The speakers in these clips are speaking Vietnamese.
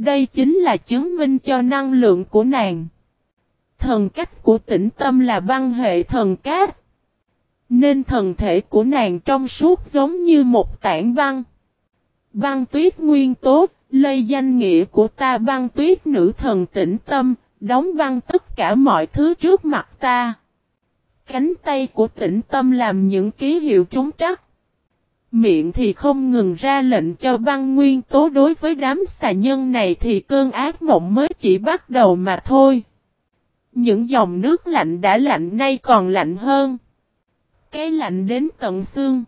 Đây chính là chứng minh cho năng lượng của nàng. Thần cách của tĩnh tâm là băng hệ thần cát. Nên thần thể của nàng trong suốt giống như một tảng băng. Băng tuyết nguyên tố, lây danh nghĩa của ta băng tuyết nữ thần tĩnh tâm, đóng băng tất cả mọi thứ trước mặt ta. Cánh tay của tĩnh tâm làm những ký hiệu trúng trắc. Miệng thì không ngừng ra lệnh cho băng nguyên tố đối với đám xà nhân này thì cơn ác mộng mới chỉ bắt đầu mà thôi. Những dòng nước lạnh đã lạnh nay còn lạnh hơn. Cái lạnh đến tận xương.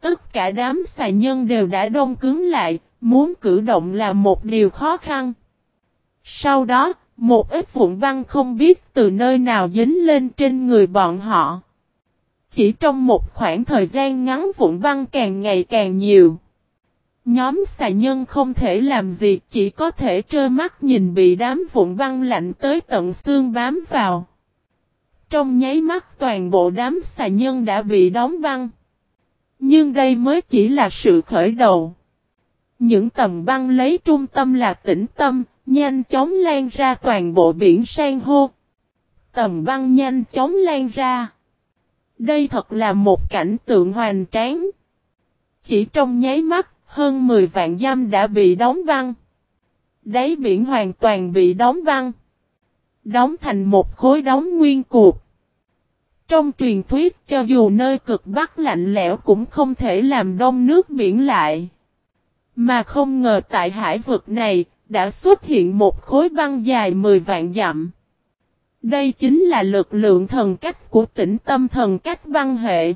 Tất cả đám xà nhân đều đã đông cứng lại, muốn cử động là một điều khó khăn. Sau đó, một ít vụn băng không biết từ nơi nào dính lên trên người bọn họ. Chỉ trong một khoảng thời gian ngắn vụn băng càng ngày càng nhiều. Nhóm xà nhân không thể làm gì chỉ có thể trơ mắt nhìn bị đám vụn băng lạnh tới tận xương bám vào. Trong nháy mắt toàn bộ đám xà nhân đã bị đóng băng. Nhưng đây mới chỉ là sự khởi đầu. Những tầm băng lấy trung tâm là tĩnh tâm, nhanh chóng lan ra toàn bộ biển san hô. Tầm băng nhanh chóng lan ra. Đây thật là một cảnh tượng hoàn tráng. Chỉ trong nháy mắt, hơn 10 vạn giam đã bị đóng băng. Đáy biển hoàn toàn bị đóng băng. Đóng thành một khối đóng nguyên cuộc. Trong truyền thuyết cho dù nơi cực bắc lạnh lẽo cũng không thể làm đông nước biển lại. Mà không ngờ tại hải vực này, đã xuất hiện một khối băng dài 10 vạn dặm. Đây chính là lực lượng thần cách của tỉnh tâm thần cách băng hệ.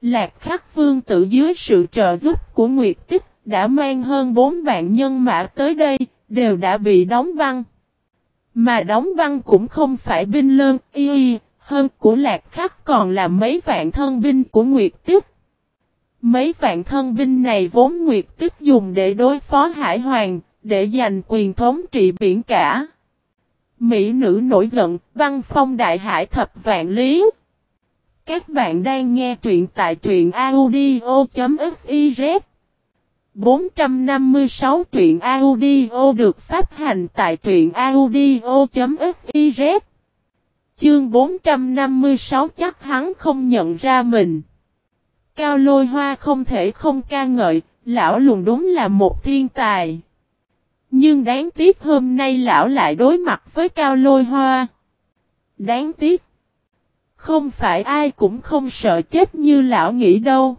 Lạc khắc vương tự dưới sự trợ giúp của Nguyệt Tích đã mang hơn 4 vạn nhân mã tới đây, đều đã bị đóng băng. Mà đóng băng cũng không phải binh lơn, y y, hơn của lạc khắc còn là mấy vạn thân binh của Nguyệt Tích. Mấy vạn thân binh này vốn Nguyệt Tích dùng để đối phó Hải Hoàng, để giành quyền thống trị biển cả. Mỹ nữ nổi giận, văn phong đại hải thập vạn lý. Các bạn đang nghe truyện tại truyện audio.fiz 456 truyện audio được phát hành tại truyện audio.fiz Chương 456 chắc hắn không nhận ra mình. Cao lôi hoa không thể không ca ngợi, lão lùng đúng là một thiên tài. Nhưng đáng tiếc hôm nay lão lại đối mặt với cao lôi hoa. Đáng tiếc. Không phải ai cũng không sợ chết như lão nghĩ đâu.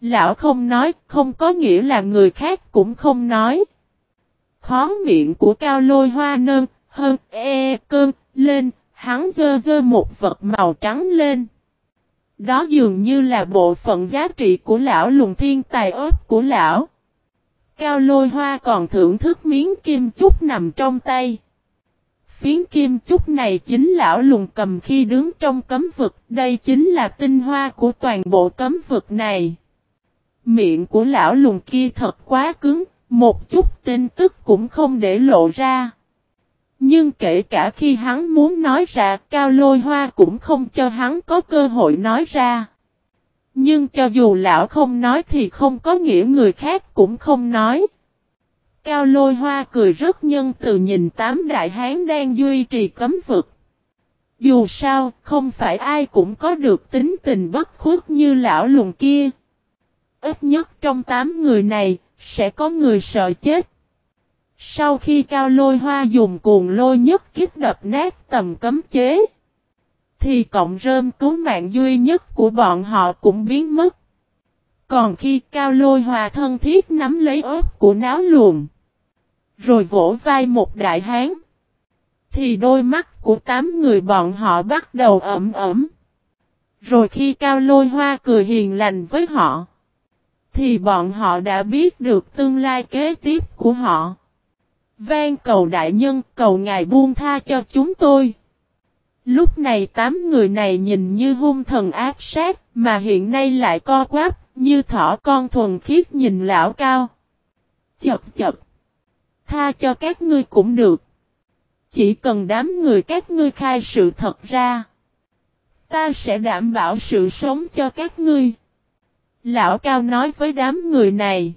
Lão không nói, không có nghĩa là người khác cũng không nói. Khó miệng của cao lôi hoa nâng, hơn, e, cơn, lên, hắn dơ dơ một vật màu trắng lên. Đó dường như là bộ phận giá trị của lão lùng thiên tài ớt của lão. Cao lôi hoa còn thưởng thức miếng kim chúc nằm trong tay. Phiến kim chúc này chính lão lùng cầm khi đứng trong cấm vực, đây chính là tinh hoa của toàn bộ cấm vực này. Miệng của lão lùng kia thật quá cứng, một chút tin tức cũng không để lộ ra. Nhưng kể cả khi hắn muốn nói ra, cao lôi hoa cũng không cho hắn có cơ hội nói ra. Nhưng cho dù lão không nói thì không có nghĩa người khác cũng không nói. Cao lôi hoa cười rất nhân từ nhìn tám đại hán đang duy trì cấm vực. Dù sao, không phải ai cũng có được tính tình bất khuất như lão lùng kia. Ít nhất trong tám người này, sẽ có người sợ chết. Sau khi cao lôi hoa dùng cuồng lôi nhất kích đập nát tầm cấm chế, thì cộng rơm cứu mạng duy nhất của bọn họ cũng biến mất. Còn khi cao lôi hòa thân thiết nắm lấy ớt của náo luồn, rồi vỗ vai một đại hán, thì đôi mắt của tám người bọn họ bắt đầu ẩm ẩm. Rồi khi cao lôi hoa cười hiền lành với họ, thì bọn họ đã biết được tương lai kế tiếp của họ. Vang cầu đại nhân, cầu ngài buông tha cho chúng tôi. Lúc này tám người này nhìn như hung thần ác sát, mà hiện nay lại co quáp, như thỏ con thuần khiết nhìn lão cao. Chập chập. Tha cho các ngươi cũng được. Chỉ cần đám người các ngươi khai sự thật ra. Ta sẽ đảm bảo sự sống cho các ngươi. Lão cao nói với đám người này.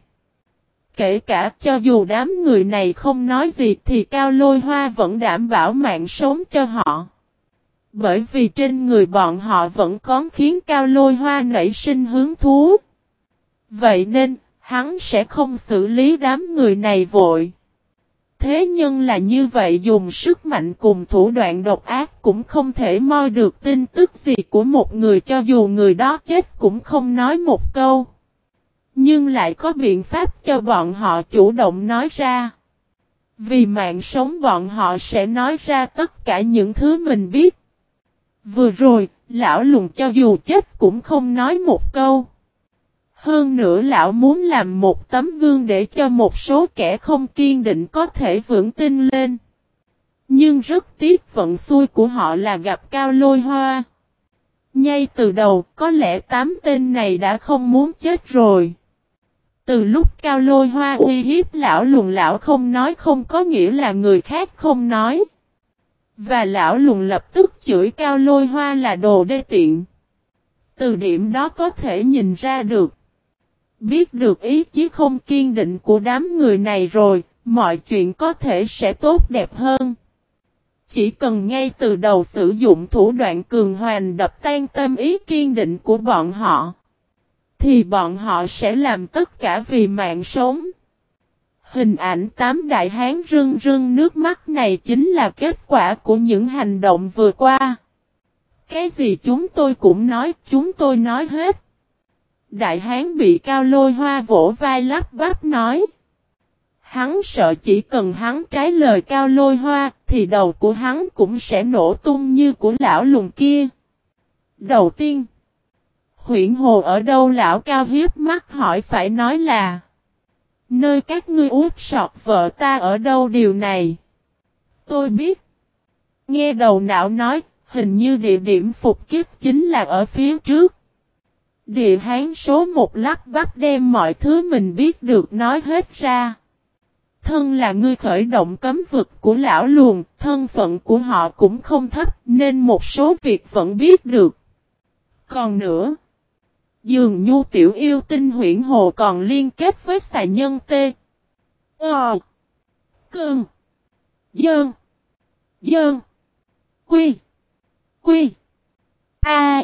kể cả cho dù đám người này không nói gì thì Cao Lôi Hoa vẫn đảm bảo mạng sống cho họ. Bởi vì trên người bọn họ vẫn có khiến Cao Lôi Hoa nảy sinh hứng thú. Vậy nên, hắn sẽ không xử lý đám người này vội. Thế nhưng là như vậy dùng sức mạnh cùng thủ đoạn độc ác cũng không thể moi được tin tức gì của một người cho dù người đó chết cũng không nói một câu. Nhưng lại có biện pháp cho bọn họ chủ động nói ra. Vì mạng sống bọn họ sẽ nói ra tất cả những thứ mình biết. Vừa rồi, lão lùng cho dù chết cũng không nói một câu. Hơn nữa lão muốn làm một tấm gương để cho một số kẻ không kiên định có thể vững tin lên. Nhưng rất tiếc vận xui của họ là gặp cao lôi hoa. Ngay từ đầu, có lẽ tám tên này đã không muốn chết rồi. Từ lúc cao lôi hoa uy hiếp lão lùn lão không nói không có nghĩa là người khác không nói. Và lão lùn lập tức chửi cao lôi hoa là đồ đê tiện. Từ điểm đó có thể nhìn ra được. Biết được ý chí không kiên định của đám người này rồi, mọi chuyện có thể sẽ tốt đẹp hơn. Chỉ cần ngay từ đầu sử dụng thủ đoạn cường hoành đập tan tâm ý kiên định của bọn họ, thì bọn họ sẽ làm tất cả vì mạng sống. Hình ảnh tám đại hán rưng rưng nước mắt này chính là kết quả của những hành động vừa qua. Cái gì chúng tôi cũng nói, chúng tôi nói hết. Đại hán bị cao lôi hoa vỗ vai lắp bắp nói. Hắn sợ chỉ cần hắn trái lời cao lôi hoa thì đầu của hắn cũng sẽ nổ tung như của lão lùng kia. Đầu tiên, huyện hồ ở đâu lão cao hiếp mắt hỏi phải nói là Nơi các ngươi út sọt vợ ta ở đâu điều này? Tôi biết. Nghe đầu não nói, hình như địa điểm phục kiếp chính là ở phía trước. Địa hán số một lắp bắp đem mọi thứ mình biết được nói hết ra. Thân là ngươi khởi động cấm vực của lão luồng, thân phận của họ cũng không thấp nên một số việc vẫn biết được. Còn nữa, dường nhu tiểu yêu tinh huyển hồ còn liên kết với xà nhân tê. Ờ. Cơn. Dơn. Dơn. Quy. Quy. A.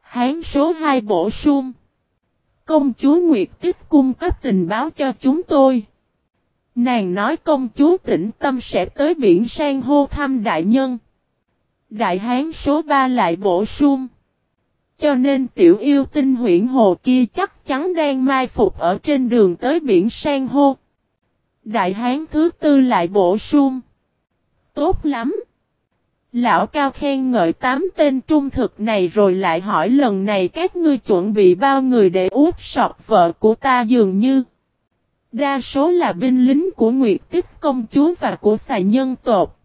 Hán số 2 bổ sung. Công chúa Nguyệt Tích cung cấp tình báo cho chúng tôi. Nàng nói công chúa tĩnh tâm sẽ tới biển sang hô thăm đại nhân. Đại hán số 3 lại bổ sung. Cho nên tiểu yêu tinh huyện hồ kia chắc chắn đang mai phục ở trên đường tới biển sang hô. Đại hán thứ tư lại bổ sung. Tốt lắm. Lão Cao khen ngợi tám tên trung thực này rồi lại hỏi lần này các ngươi chuẩn bị bao người để út sọc vợ của ta dường như. Đa số là binh lính của Nguyệt Tích công chúa và của xài nhân tộc.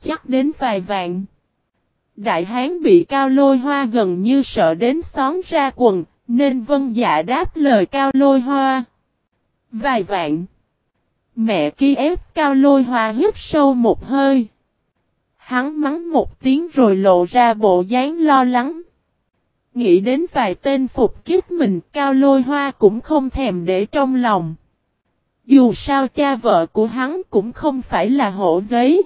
Chắc đến vài vạn. Đại hán bị cao lôi hoa gần như sợ đến xón ra quần, nên vân dạ đáp lời cao lôi hoa. Vài vạn. Mẹ kia ép cao lôi hoa hít sâu một hơi. Hắn mắng một tiếng rồi lộ ra bộ dáng lo lắng. Nghĩ đến vài tên phục kiếp mình cao lôi hoa cũng không thèm để trong lòng. Dù sao cha vợ của hắn cũng không phải là hộ giấy.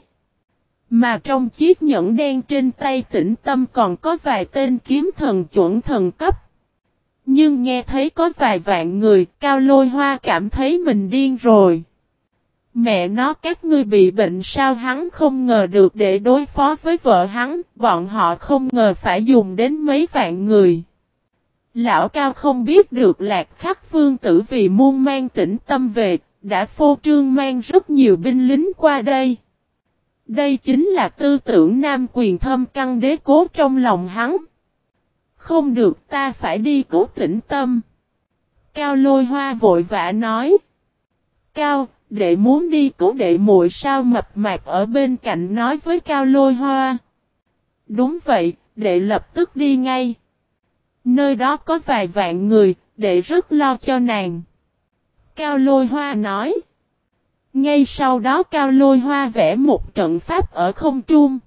Mà trong chiếc nhẫn đen trên tay tĩnh tâm còn có vài tên kiếm thần chuẩn thần cấp. Nhưng nghe thấy có vài vạn người, cao lôi hoa cảm thấy mình điên rồi. Mẹ nó các ngươi bị bệnh sao hắn không ngờ được để đối phó với vợ hắn, bọn họ không ngờ phải dùng đến mấy vạn người. Lão Cao không biết được lạc khắc vương tử vì muôn mang tĩnh tâm về, đã phô trương mang rất nhiều binh lính qua đây. Đây chính là tư tưởng nam quyền thâm căn đế cố trong lòng hắn. Không được ta phải đi cố tĩnh tâm. Cao lôi hoa vội vã nói. Cao, đệ muốn đi cố đệ muội sao mập mạp ở bên cạnh nói với cao lôi hoa. Đúng vậy, đệ lập tức đi ngay. Nơi đó có vài vạn người, đệ rất lo cho nàng. Cao lôi hoa nói. Ngay sau đó cao lôi hoa vẽ một trận pháp ở không trung.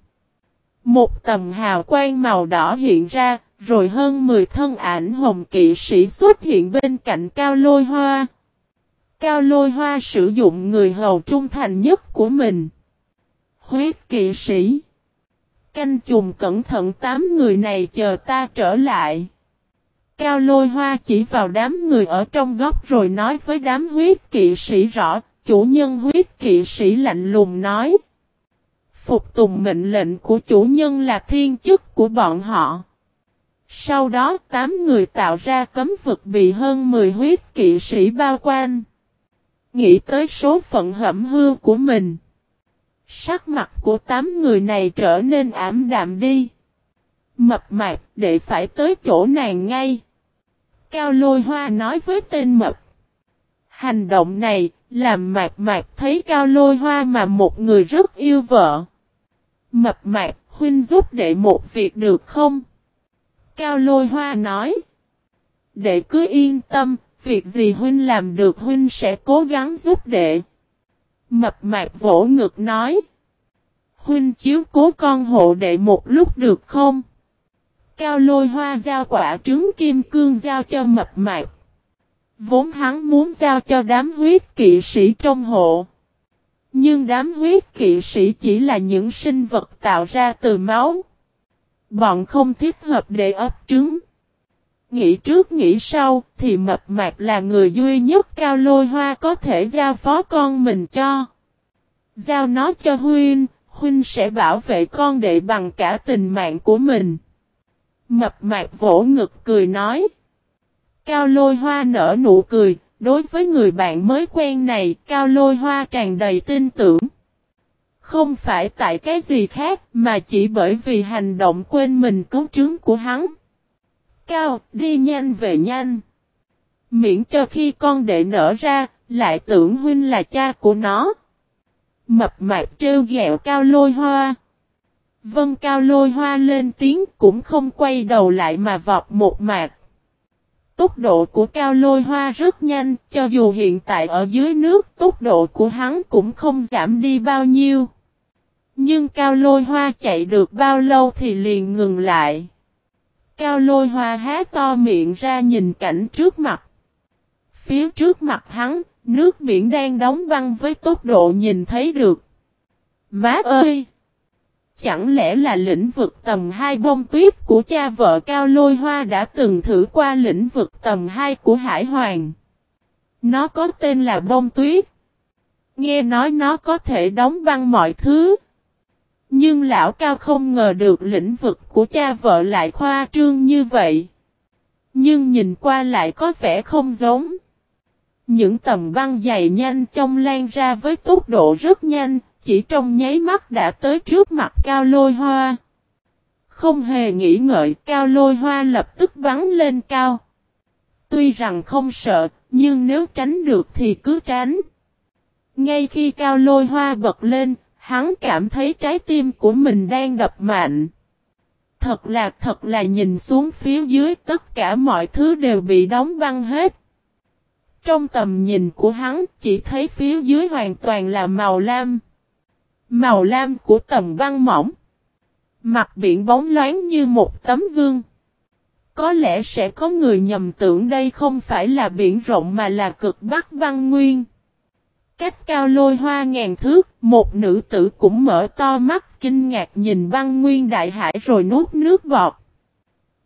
Một tầm hào quang màu đỏ hiện ra, rồi hơn 10 thân ảnh hồng kỵ sĩ xuất hiện bên cạnh cao lôi hoa. Cao lôi hoa sử dụng người hầu trung thành nhất của mình. Huyết kỵ sĩ. Canh chùm cẩn thận tám người này chờ ta trở lại. Cao lôi hoa chỉ vào đám người ở trong góc rồi nói với đám huyết kỵ sĩ rõ, chủ nhân huyết kỵ sĩ lạnh lùng nói. Phục tùng mệnh lệnh của chủ nhân là thiên chức của bọn họ. Sau đó, tám người tạo ra cấm vực bị hơn 10 huyết kỵ sĩ bao quanh. Nghĩ tới số phận hẩm hư của mình. Sắc mặt của tám người này trở nên ảm đạm đi. Mập mạp, để phải tới chỗ nàng ngay. Cao lôi hoa nói với tên mập. Hành động này làm mạc mạp thấy cao lôi hoa mà một người rất yêu vợ. Mập mạp huynh giúp đệ một việc được không? Cao lôi hoa nói. Đệ cứ yên tâm, việc gì huynh làm được huynh sẽ cố gắng giúp đệ. Mập mạp vỗ ngực nói. Huynh chiếu cố con hộ đệ một lúc được không? Cao lôi hoa giao quả trứng kim cương giao cho mập mạp. Vốn hắn muốn giao cho đám huyết kỵ sĩ trong hộ. Nhưng đám huyết kỵ sĩ chỉ là những sinh vật tạo ra từ máu. Bọn không thích hợp để ấp trứng. Nghĩ trước nghĩ sau thì mập mạp là người duy nhất cao lôi hoa có thể giao phó con mình cho. Giao nó cho Huynh, Huynh sẽ bảo vệ con đệ bằng cả tình mạng của mình. Mập mạp vỗ ngực cười nói. Cao lôi hoa nở nụ cười, đối với người bạn mới quen này, cao lôi hoa tràn đầy tin tưởng. Không phải tại cái gì khác, mà chỉ bởi vì hành động quên mình cấu trứng của hắn. Cao, đi nhanh về nhanh. Miễn cho khi con đệ nở ra, lại tưởng huynh là cha của nó. Mập mạp trêu ghẹo cao lôi hoa. Vân cao lôi hoa lên tiếng cũng không quay đầu lại mà vọt một mạc. Tốc độ của cao lôi hoa rất nhanh, cho dù hiện tại ở dưới nước, tốc độ của hắn cũng không giảm đi bao nhiêu. Nhưng cao lôi hoa chạy được bao lâu thì liền ngừng lại. Cao lôi hoa há to miệng ra nhìn cảnh trước mặt. Phía trước mặt hắn, nước biển đang đóng băng với tốc độ nhìn thấy được. Má ơi! Chẳng lẽ là lĩnh vực tầm 2 bông tuyết của cha vợ Cao Lôi Hoa đã từng thử qua lĩnh vực tầm 2 của Hải Hoàng? Nó có tên là bông tuyết. Nghe nói nó có thể đóng băng mọi thứ. Nhưng lão Cao không ngờ được lĩnh vực của cha vợ lại khoa trương như vậy. Nhưng nhìn qua lại có vẻ không giống. Những tầm băng dày nhanh trong lan ra với tốc độ rất nhanh, chỉ trong nháy mắt đã tới trước mặt cao lôi hoa. Không hề nghĩ ngợi cao lôi hoa lập tức bắn lên cao. Tuy rằng không sợ, nhưng nếu tránh được thì cứ tránh. Ngay khi cao lôi hoa bật lên, hắn cảm thấy trái tim của mình đang đập mạnh. Thật là thật là nhìn xuống phía dưới tất cả mọi thứ đều bị đóng băng hết. Trong tầm nhìn của hắn chỉ thấy phía dưới hoàn toàn là màu lam. Màu lam của tầm băng mỏng. Mặt biển bóng loáng như một tấm gương. Có lẽ sẽ có người nhầm tưởng đây không phải là biển rộng mà là cực bắc băng nguyên. Cách cao lôi hoa ngàn thước, một nữ tử cũng mở to mắt kinh ngạc nhìn băng nguyên đại hải rồi nuốt nước bọt.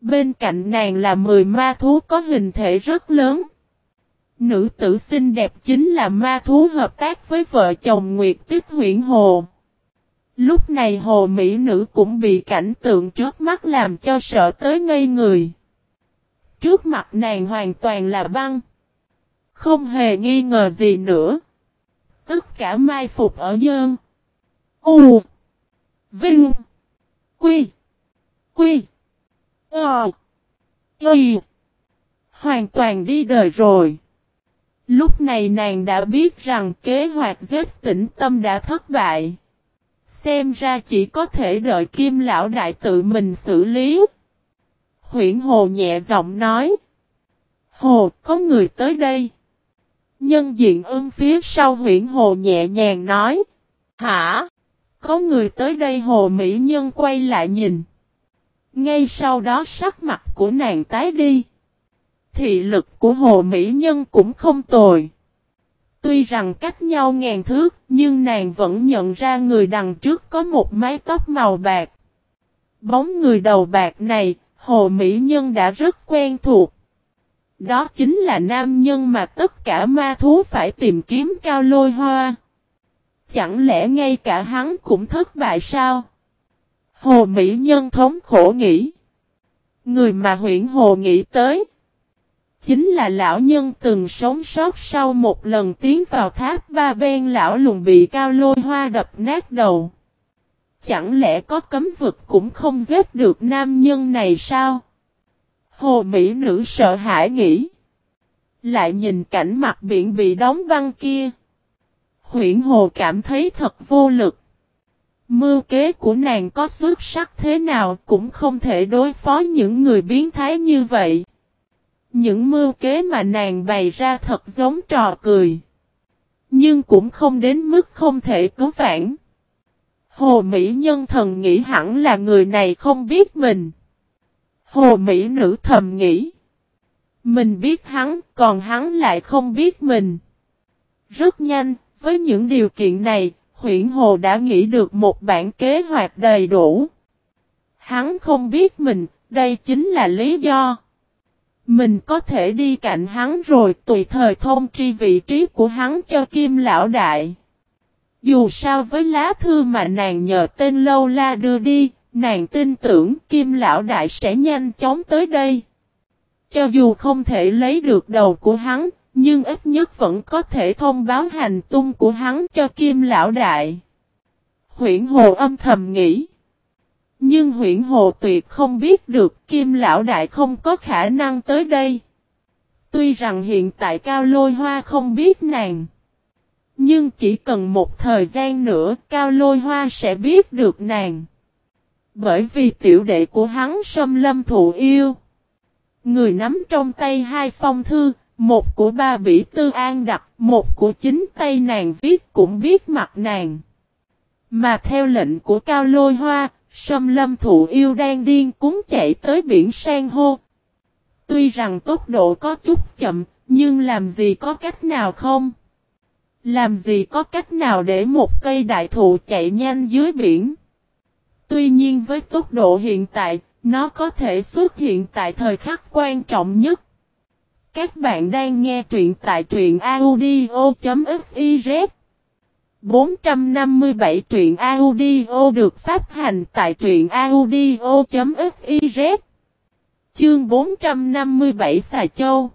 Bên cạnh nàng là 10 ma thú có hình thể rất lớn. Nữ tử xinh đẹp chính là ma thú hợp tác với vợ chồng Nguyệt Tích huyện Hồ. Lúc này hồ mỹ nữ cũng bị cảnh tượng trước mắt làm cho sợ tới ngây người. Trước mặt nàng hoàn toàn là băng. Không hề nghi ngờ gì nữa. Tất cả mai phục ở dơn. U. Vinh. Quy. Quy. Ờ. Y. Hoàn toàn đi đời rồi. Lúc này nàng đã biết rằng kế hoạch giết tĩnh tâm đã thất bại. Xem ra chỉ có thể đợi kim lão đại tự mình xử lý. Huyển Hồ nhẹ giọng nói. Hồ, có người tới đây. Nhân diện ưng phía sau huyển Hồ nhẹ nhàng nói. Hả? Có người tới đây Hồ Mỹ Nhân quay lại nhìn. Ngay sau đó sắc mặt của nàng tái đi. Thị lực của Hồ Mỹ Nhân cũng không tồi. Tuy rằng cách nhau ngàn thước, nhưng nàng vẫn nhận ra người đằng trước có một mái tóc màu bạc. Bóng người đầu bạc này, Hồ Mỹ Nhân đã rất quen thuộc. Đó chính là nam nhân mà tất cả ma thú phải tìm kiếm cao lôi hoa. Chẳng lẽ ngay cả hắn cũng thất bại sao? Hồ Mỹ Nhân thống khổ nghĩ. Người mà huyện Hồ nghĩ tới. Chính là lão nhân từng sống sót sau một lần tiến vào tháp ba bên lão lùng bị cao lôi hoa đập nát đầu. Chẳng lẽ có cấm vực cũng không giết được nam nhân này sao? Hồ Mỹ nữ sợ hãi nghĩ. Lại nhìn cảnh mặt biển bị đóng băng kia. Huyện Hồ cảm thấy thật vô lực. Mưu kế của nàng có xuất sắc thế nào cũng không thể đối phó những người biến thái như vậy. Những mưu kế mà nàng bày ra thật giống trò cười. Nhưng cũng không đến mức không thể cứu vãn. Hồ Mỹ nhân thần nghĩ hẳn là người này không biết mình. Hồ Mỹ nữ thầm nghĩ. Mình biết hắn, còn hắn lại không biết mình. Rất nhanh, với những điều kiện này, huyện Hồ đã nghĩ được một bản kế hoạch đầy đủ. Hắn không biết mình, đây chính là lý do. Mình có thể đi cạnh hắn rồi tùy thời thông tri vị trí của hắn cho Kim Lão Đại. Dù sao với lá thư mà nàng nhờ tên Lâu La đưa đi, nàng tin tưởng Kim Lão Đại sẽ nhanh chóng tới đây. Cho dù không thể lấy được đầu của hắn, nhưng ít nhất vẫn có thể thông báo hành tung của hắn cho Kim Lão Đại. Huyện Hồ âm thầm nghĩ. Nhưng huyện Hồ tuyệt không biết được Kim Lão Đại không có khả năng tới đây. Tuy rằng hiện tại Cao Lôi Hoa không biết nàng. Nhưng chỉ cần một thời gian nữa Cao Lôi Hoa sẽ biết được nàng. Bởi vì tiểu đệ của hắn xâm lâm thụ yêu. Người nắm trong tay hai phong thư, một của ba bỉ tư an đặt, một của chính tay nàng viết cũng biết mặt nàng. Mà theo lệnh của Cao Lôi Hoa, Sâm lâm thụ yêu đang điên cúng chạy tới biển sang hô. Tuy rằng tốc độ có chút chậm, nhưng làm gì có cách nào không? Làm gì có cách nào để một cây đại thụ chạy nhanh dưới biển? Tuy nhiên với tốc độ hiện tại, nó có thể xuất hiện tại thời khắc quan trọng nhất. Các bạn đang nghe truyện tại truyện audio.fiz 457 truyện audio được phát hành tại truyện audio.fiz Chương 457 Xà Châu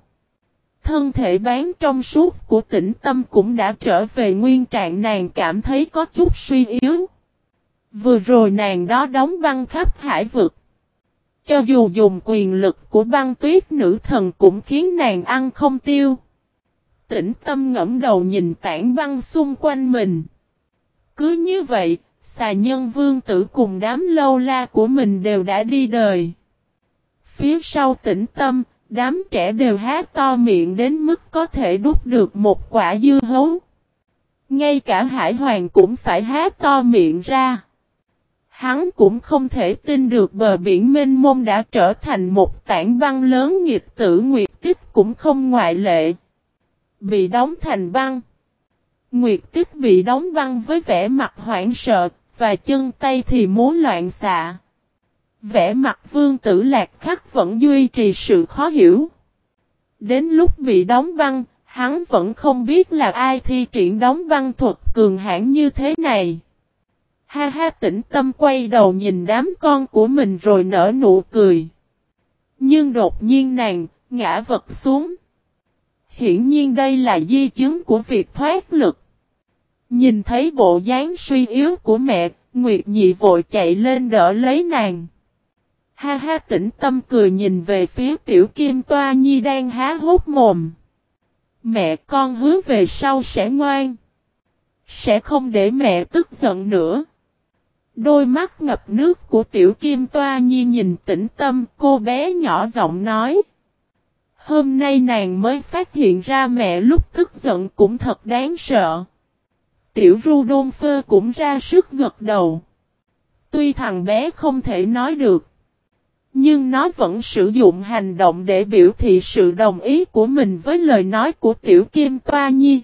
Thân thể bán trong suốt của tĩnh tâm cũng đã trở về nguyên trạng nàng cảm thấy có chút suy yếu. Vừa rồi nàng đó đóng băng khắp hải vực. Cho dù dùng quyền lực của băng tuyết nữ thần cũng khiến nàng ăn không tiêu. Tĩnh tâm ngẫm đầu nhìn tảng băng xung quanh mình. Cứ như vậy, xà nhân vương tử cùng đám lâu la của mình đều đã đi đời. Phía sau tĩnh tâm, đám trẻ đều hát to miệng đến mức có thể đút được một quả dưa hấu. Ngay cả hải hoàng cũng phải hát to miệng ra. Hắn cũng không thể tin được bờ biển mênh mông đã trở thành một tảng băng lớn nghịch tử nguyệt tích cũng không ngoại lệ. Bị đóng thành băng. Nguyệt tích bị đóng băng với vẻ mặt hoảng sợ, và chân tay thì muốn loạn xạ. Vẻ mặt vương tử lạc khắc vẫn duy trì sự khó hiểu. Đến lúc bị đóng băng, hắn vẫn không biết là ai thi triển đóng băng thuật cường hãn như thế này. Ha ha tĩnh tâm quay đầu nhìn đám con của mình rồi nở nụ cười. Nhưng đột nhiên nàng, ngã vật xuống. Hiển nhiên đây là di chứng của việc thoát lực. Nhìn thấy bộ dáng suy yếu của mẹ, Nguyệt Nhị vội chạy lên đỡ lấy nàng. Ha ha tĩnh tâm cười nhìn về phía tiểu kim toa nhi đang há hốt mồm. Mẹ con hứa về sau sẽ ngoan. Sẽ không để mẹ tức giận nữa. Đôi mắt ngập nước của tiểu kim toa nhi nhìn tĩnh tâm cô bé nhỏ giọng nói. Hôm nay nàng mới phát hiện ra mẹ lúc tức giận cũng thật đáng sợ. Tiểu Rudolfo cũng ra sức gật đầu. Tuy thằng bé không thể nói được. Nhưng nó vẫn sử dụng hành động để biểu thị sự đồng ý của mình với lời nói của Tiểu Kim Toa Nhi.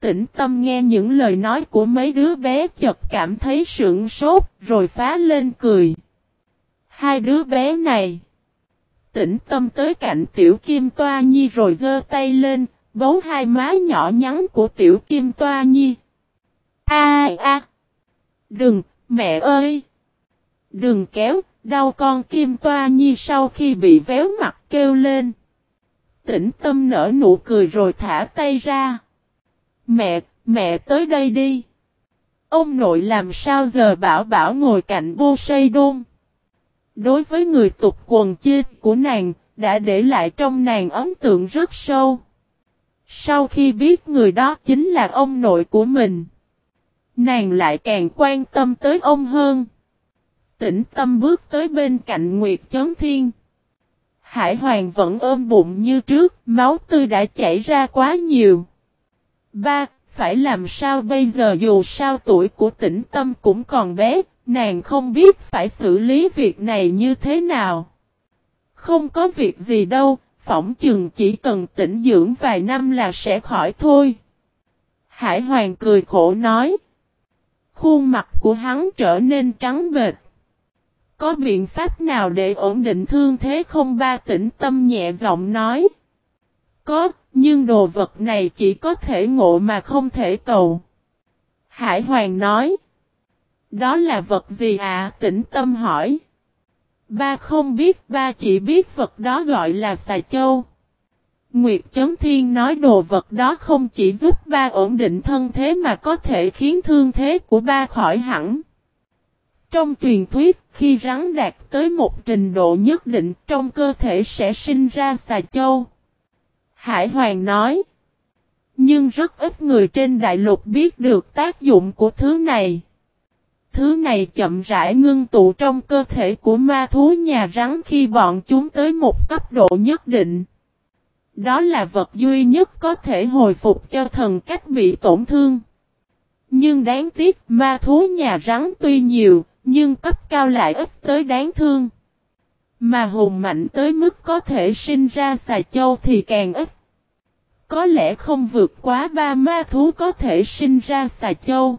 tĩnh tâm nghe những lời nói của mấy đứa bé chợt cảm thấy sượng sốt rồi phá lên cười. Hai đứa bé này. Tĩnh tâm tới cạnh tiểu kim toa nhi rồi giơ tay lên, bấu hai má nhỏ nhắn của tiểu kim toa nhi. A a. Đừng, mẹ ơi. Đừng kéo, đau con kim toa nhi sau khi bị véo mặt kêu lên. Tĩnh tâm nở nụ cười rồi thả tay ra. Mẹ, mẹ tới đây đi. Ông nội làm sao giờ bảo bảo ngồi cạnh Bô xây đôn. Đối với người tục quần chi của nàng, đã để lại trong nàng ấn tượng rất sâu. Sau khi biết người đó chính là ông nội của mình, nàng lại càng quan tâm tới ông hơn. Tĩnh tâm bước tới bên cạnh Nguyệt Chấn Thiên. Hải Hoàng vẫn ôm bụng như trước, máu tươi đã chảy ra quá nhiều. Ba, phải làm sao bây giờ dù sao tuổi của tĩnh tâm cũng còn bé, nàng không biết phải xử lý việc này như thế nào. Không có việc gì đâu, phỏng chừng chỉ cần tĩnh dưỡng vài năm là sẽ khỏi thôi. Hải Hoàng cười khổ nói. Khuôn mặt của hắn trở nên trắng bệt. Có biện pháp nào để ổn định thương thế không ba tĩnh tâm nhẹ giọng nói. Có, nhưng đồ vật này chỉ có thể ngộ mà không thể cầu. Hải Hoàng nói. Đó là vật gì ạ? À? Tĩnh tâm hỏi. Ba không biết, ba chỉ biết vật đó gọi là xà châu. Nguyệt Chấn Thiên nói đồ vật đó không chỉ giúp ba ổn định thân thế mà có thể khiến thương thế của ba khỏi hẳn. Trong truyền thuyết, khi rắn đạt tới một trình độ nhất định trong cơ thể sẽ sinh ra xà châu. Hải Hoàng nói. Nhưng rất ít người trên đại lục biết được tác dụng của thứ này. Thứ này chậm rãi ngưng tụ trong cơ thể của ma thú nhà rắn khi bọn chúng tới một cấp độ nhất định. Đó là vật duy nhất có thể hồi phục cho thần cách bị tổn thương. Nhưng đáng tiếc ma thú nhà rắn tuy nhiều, nhưng cấp cao lại ít tới đáng thương. Mà hùng mạnh tới mức có thể sinh ra xà châu thì càng ít. Có lẽ không vượt quá ba ma thú có thể sinh ra xà châu.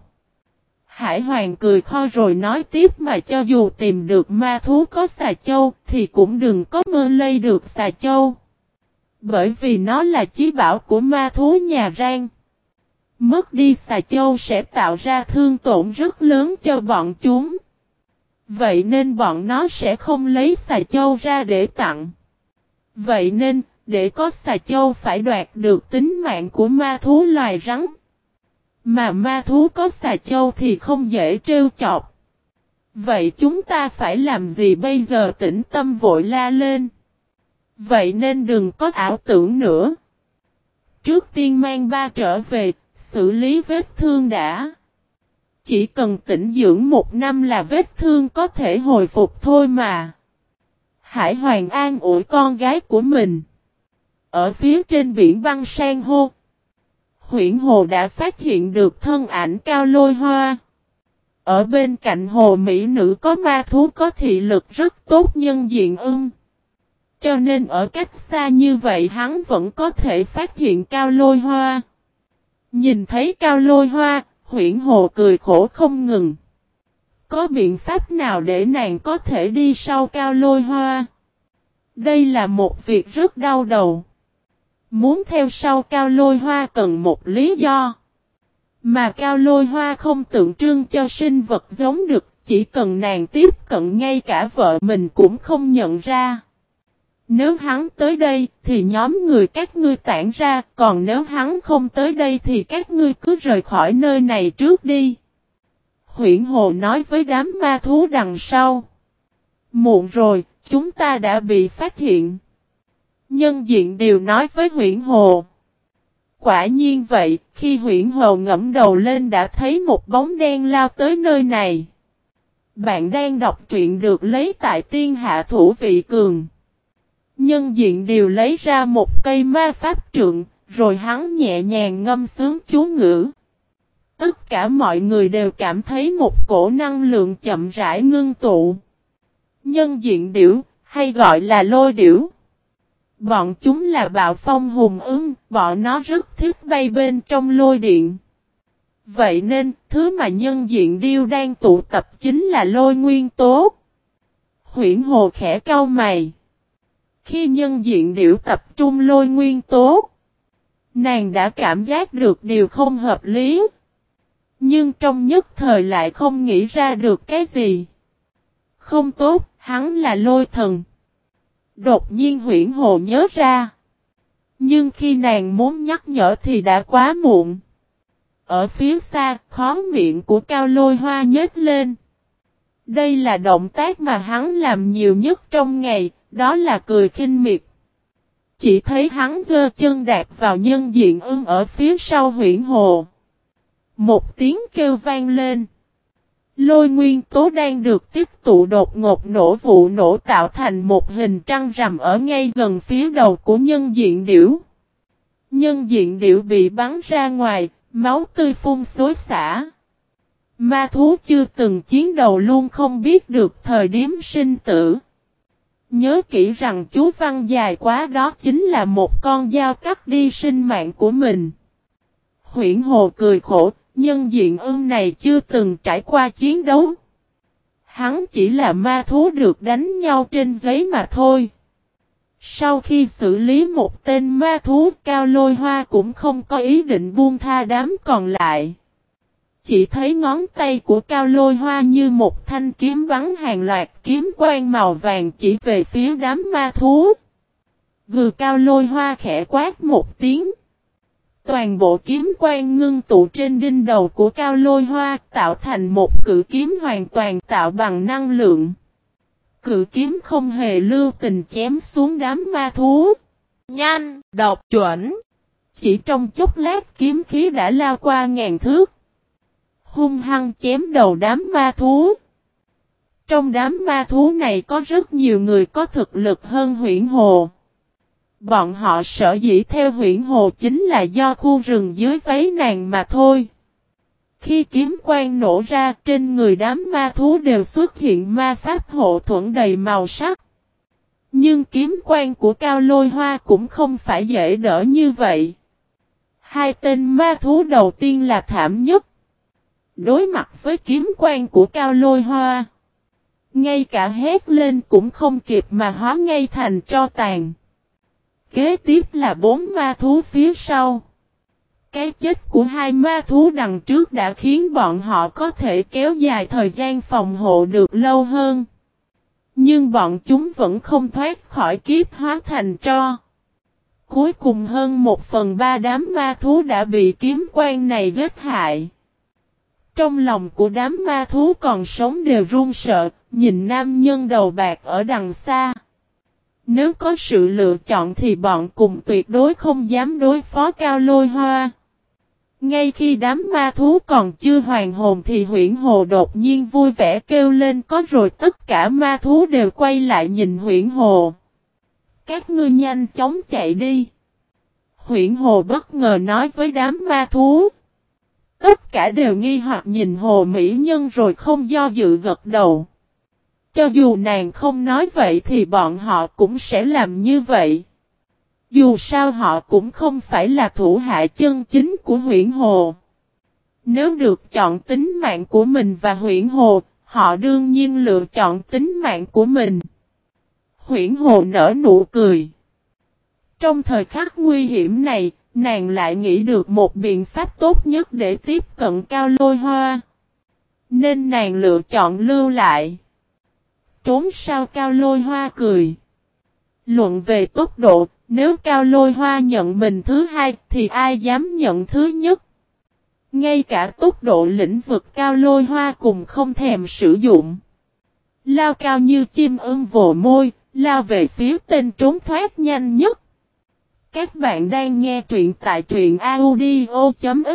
Hải Hoàng cười kho rồi nói tiếp mà cho dù tìm được ma thú có xà châu thì cũng đừng có mơ lây được xà châu. Bởi vì nó là chí bảo của ma thú nhà rang. Mất đi xà châu sẽ tạo ra thương tổn rất lớn cho bọn chúng. Vậy nên bọn nó sẽ không lấy xà châu ra để tặng. Vậy nên, để có xà châu phải đoạt được tính mạng của ma thú loài rắn. Mà ma thú có xà châu thì không dễ trêu chọc. Vậy chúng ta phải làm gì bây giờ tĩnh tâm vội la lên. Vậy nên đừng có ảo tưởng nữa. Trước tiên mang ba trở về, xử lý vết thương đã. Chỉ cần tĩnh dưỡng một năm là vết thương có thể hồi phục thôi mà. Hải Hoàng an ủi con gái của mình. Ở phía trên biển băng sang hô. Huyện Hồ đã phát hiện được thân ảnh cao lôi hoa. Ở bên cạnh hồ Mỹ nữ có ma thú có thị lực rất tốt nhân diện ưng. Cho nên ở cách xa như vậy hắn vẫn có thể phát hiện cao lôi hoa. Nhìn thấy cao lôi hoa, huyện hồ cười khổ không ngừng. Có biện pháp nào để nàng có thể đi sau cao lôi hoa? Đây là một việc rất đau đầu. Muốn theo sau cao lôi hoa cần một lý do. Mà cao lôi hoa không tượng trưng cho sinh vật giống được, chỉ cần nàng tiếp cận ngay cả vợ mình cũng không nhận ra. Nếu hắn tới đây thì nhóm người các ngươi tản ra, còn nếu hắn không tới đây thì các ngươi cứ rời khỏi nơi này trước đi. Huyện Hồ nói với đám ma thú đằng sau. Muộn rồi, chúng ta đã bị phát hiện. Nhân diện đều nói với huyện Hồ. Quả nhiên vậy, khi huyện Hồ ngẫm đầu lên đã thấy một bóng đen lao tới nơi này. Bạn đang đọc truyện được lấy tại tiên hạ thủ vị cường. Nhân diện đều lấy ra một cây ma pháp trượng, rồi hắn nhẹ nhàng ngâm sướng chú ngữ. Tất cả mọi người đều cảm thấy một cổ năng lượng chậm rãi ngưng tụ. Nhân diện điểu, hay gọi là lôi điểu. Bọn chúng là bạo phong hùng ứng, bọn nó rất thích bay bên trong lôi điện. Vậy nên, thứ mà nhân diện điêu đang tụ tập chính là lôi nguyên tố. Huyển hồ khẽ cau mày. Khi nhân diện điểu tập trung lôi nguyên tố, nàng đã cảm giác được điều không hợp lý. Nhưng trong nhất thời lại không nghĩ ra được cái gì. Không tốt, hắn là lôi thần. Đột nhiên huyển hồ nhớ ra. Nhưng khi nàng muốn nhắc nhở thì đã quá muộn. Ở phía xa, khó miệng của cao lôi hoa nhếch lên. Đây là động tác mà hắn làm nhiều nhất trong ngày, đó là cười khinh miệt. Chỉ thấy hắn dơ chân đạp vào nhân diện ưng ở phía sau huyển hồ. Một tiếng kêu vang lên. Lôi nguyên tố đang được tiếp tụ đột ngột nổ vụ nổ tạo thành một hình trăng rằm ở ngay gần phía đầu của nhân diện điểu. Nhân diện điểu bị bắn ra ngoài, máu tươi phun xối xả. Ma thú chưa từng chiến đầu luôn không biết được thời điểm sinh tử. Nhớ kỹ rằng chú văn dài quá đó chính là một con dao cắt đi sinh mạng của mình. Huyển Hồ cười khổ, nhân diện ưng này chưa từng trải qua chiến đấu. Hắn chỉ là ma thú được đánh nhau trên giấy mà thôi. Sau khi xử lý một tên ma thú, cao lôi hoa cũng không có ý định buông tha đám còn lại. Chỉ thấy ngón tay của cao lôi hoa như một thanh kiếm bắn hàng loạt kiếm quang màu vàng chỉ về phía đám ma thú. Gừ cao lôi hoa khẽ quát một tiếng. Toàn bộ kiếm quan ngưng tụ trên đinh đầu của cao lôi hoa tạo thành một cử kiếm hoàn toàn tạo bằng năng lượng. cử kiếm không hề lưu tình chém xuống đám ma thú. Nhanh, độc, chuẩn. Chỉ trong chốc lát kiếm khí đã lao qua ngàn thước. Hung hăng chém đầu đám ma thú. Trong đám ma thú này có rất nhiều người có thực lực hơn huyển hồ. Bọn họ sợ dĩ theo huyện hồ chính là do khu rừng dưới váy nàng mà thôi. Khi kiếm quang nổ ra, trên người đám ma thú đều xuất hiện ma pháp hộ thuẫn đầy màu sắc. Nhưng kiếm quang của cao lôi hoa cũng không phải dễ đỡ như vậy. Hai tên ma thú đầu tiên là thảm nhất. Đối mặt với kiếm quang của cao lôi hoa. Ngay cả hét lên cũng không kịp mà hóa ngay thành tro tàn. Kế tiếp là bốn ma thú phía sau. Cái chết của hai ma thú đằng trước đã khiến bọn họ có thể kéo dài thời gian phòng hộ được lâu hơn. Nhưng bọn chúng vẫn không thoát khỏi kiếp hóa thành tro. Cuối cùng hơn một phần ba đám ma thú đã bị kiếm quan này giết hại. Trong lòng của đám ma thú còn sống đều run sợ, nhìn nam nhân đầu bạc ở đằng xa. Nếu có sự lựa chọn thì bọn cùng tuyệt đối không dám đối phó cao lôi hoa. Ngay khi đám ma thú còn chưa hoàn hồn thì huyển hồ đột nhiên vui vẻ kêu lên, có rồi tất cả ma thú đều quay lại nhìn huyển hồ. Các ngươi nhanh chóng chạy đi. Huyển hồ bất ngờ nói với đám ma thú. Tất cả đều nghi hoặc nhìn hồ mỹ nhân rồi không do dự gật đầu. Cho dù nàng không nói vậy thì bọn họ cũng sẽ làm như vậy. Dù sao họ cũng không phải là thủ hạ chân chính của huyện hồ. Nếu được chọn tính mạng của mình và huyện hồ, họ đương nhiên lựa chọn tính mạng của mình. Huyện hồ nở nụ cười. Trong thời khắc nguy hiểm này, nàng lại nghĩ được một biện pháp tốt nhất để tiếp cận cao lôi hoa. Nên nàng lựa chọn lưu lại. Trốn sao cao lôi hoa cười. Luận về tốc độ, nếu cao lôi hoa nhận mình thứ hai thì ai dám nhận thứ nhất. Ngay cả tốc độ lĩnh vực cao lôi hoa cùng không thèm sử dụng. Lao cao như chim ưng vồ môi, lao về phía tên trốn thoát nhanh nhất. Các bạn đang nghe truyện tại truyện audio.fif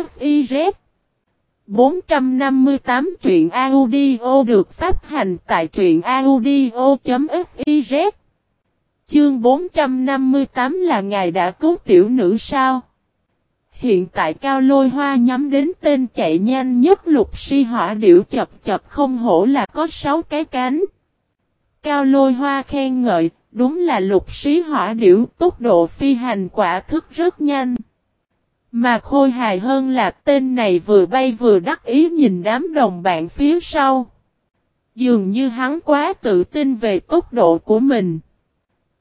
458 truyện audio được phát hành tại truyện audio.fiz Chương 458 là ngài đã cứu tiểu nữ sao? Hiện tại cao lôi hoa nhắm đến tên chạy nhanh nhất lục si hỏa điệu chập chập không hổ là có 6 cái cánh. Cao lôi hoa khen ngợi, đúng là lục sĩ hỏa điểu tốc độ phi hành quả thức rất nhanh. Mà khôi hài hơn là tên này vừa bay vừa đắc ý nhìn đám đồng bạn phía sau. Dường như hắn quá tự tin về tốc độ của mình.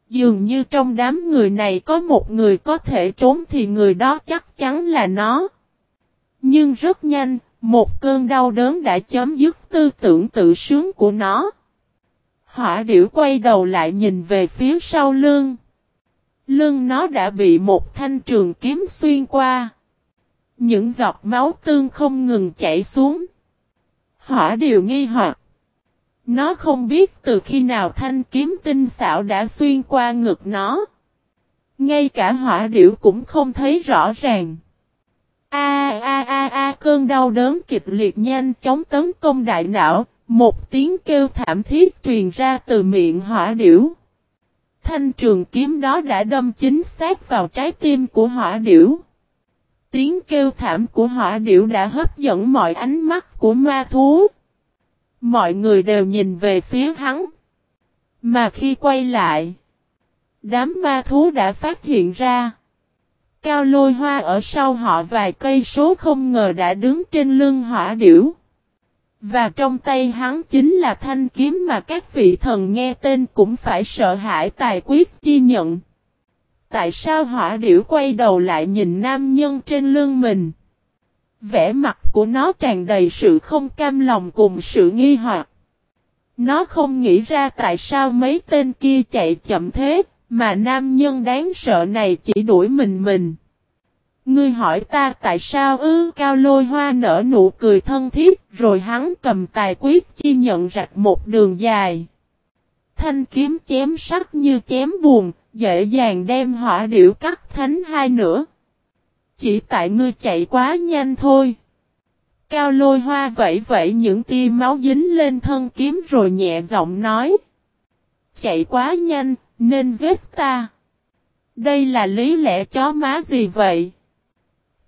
Dường như trong đám người này có một người có thể trốn thì người đó chắc chắn là nó. Nhưng rất nhanh, một cơn đau đớn đã chấm dứt tư tưởng tự sướng của nó. Hỏa điểu quay đầu lại nhìn về phía sau lưng. Lưng nó đã bị một thanh trường kiếm xuyên qua. Những giọt máu tương không ngừng chảy xuống. Hỏa điều nghi hoặc. Nó không biết từ khi nào thanh kiếm tinh xảo đã xuyên qua ngực nó. Ngay cả hỏa điểu cũng không thấy rõ ràng. A a a a cơn đau đớn kịch liệt nhanh chóng tấn công đại não, một tiếng kêu thảm thiết truyền ra từ miệng hỏa điểu. Thanh trường kiếm đó đã đâm chính xác vào trái tim của hỏa điểu. Tiếng kêu thảm của hỏa điểu đã hấp dẫn mọi ánh mắt của ma thú. Mọi người đều nhìn về phía hắn. Mà khi quay lại, đám ma thú đã phát hiện ra. Cao lôi hoa ở sau họ vài cây số không ngờ đã đứng trên lưng hỏa điểu. Và trong tay hắn chính là thanh kiếm mà các vị thần nghe tên cũng phải sợ hãi tài quyết chi nhận. Tại sao hỏa điểu quay đầu lại nhìn nam nhân trên lưng mình? Vẻ mặt của nó tràn đầy sự không cam lòng cùng sự nghi hoặc. Nó không nghĩ ra tại sao mấy tên kia chạy chậm thế, mà nam nhân đáng sợ này chỉ đuổi mình mình. Ngươi hỏi ta tại sao ư cao lôi hoa nở nụ cười thân thiết rồi hắn cầm tài quyết chi nhận rạch một đường dài. Thanh kiếm chém sắc như chém buồn, dễ dàng đem hỏa điệu cắt thánh hai nửa. Chỉ tại ngươi chạy quá nhanh thôi. Cao lôi hoa vẫy vẫy những tia máu dính lên thân kiếm rồi nhẹ giọng nói. Chạy quá nhanh, nên giết ta. Đây là lý lẽ chó má gì vậy?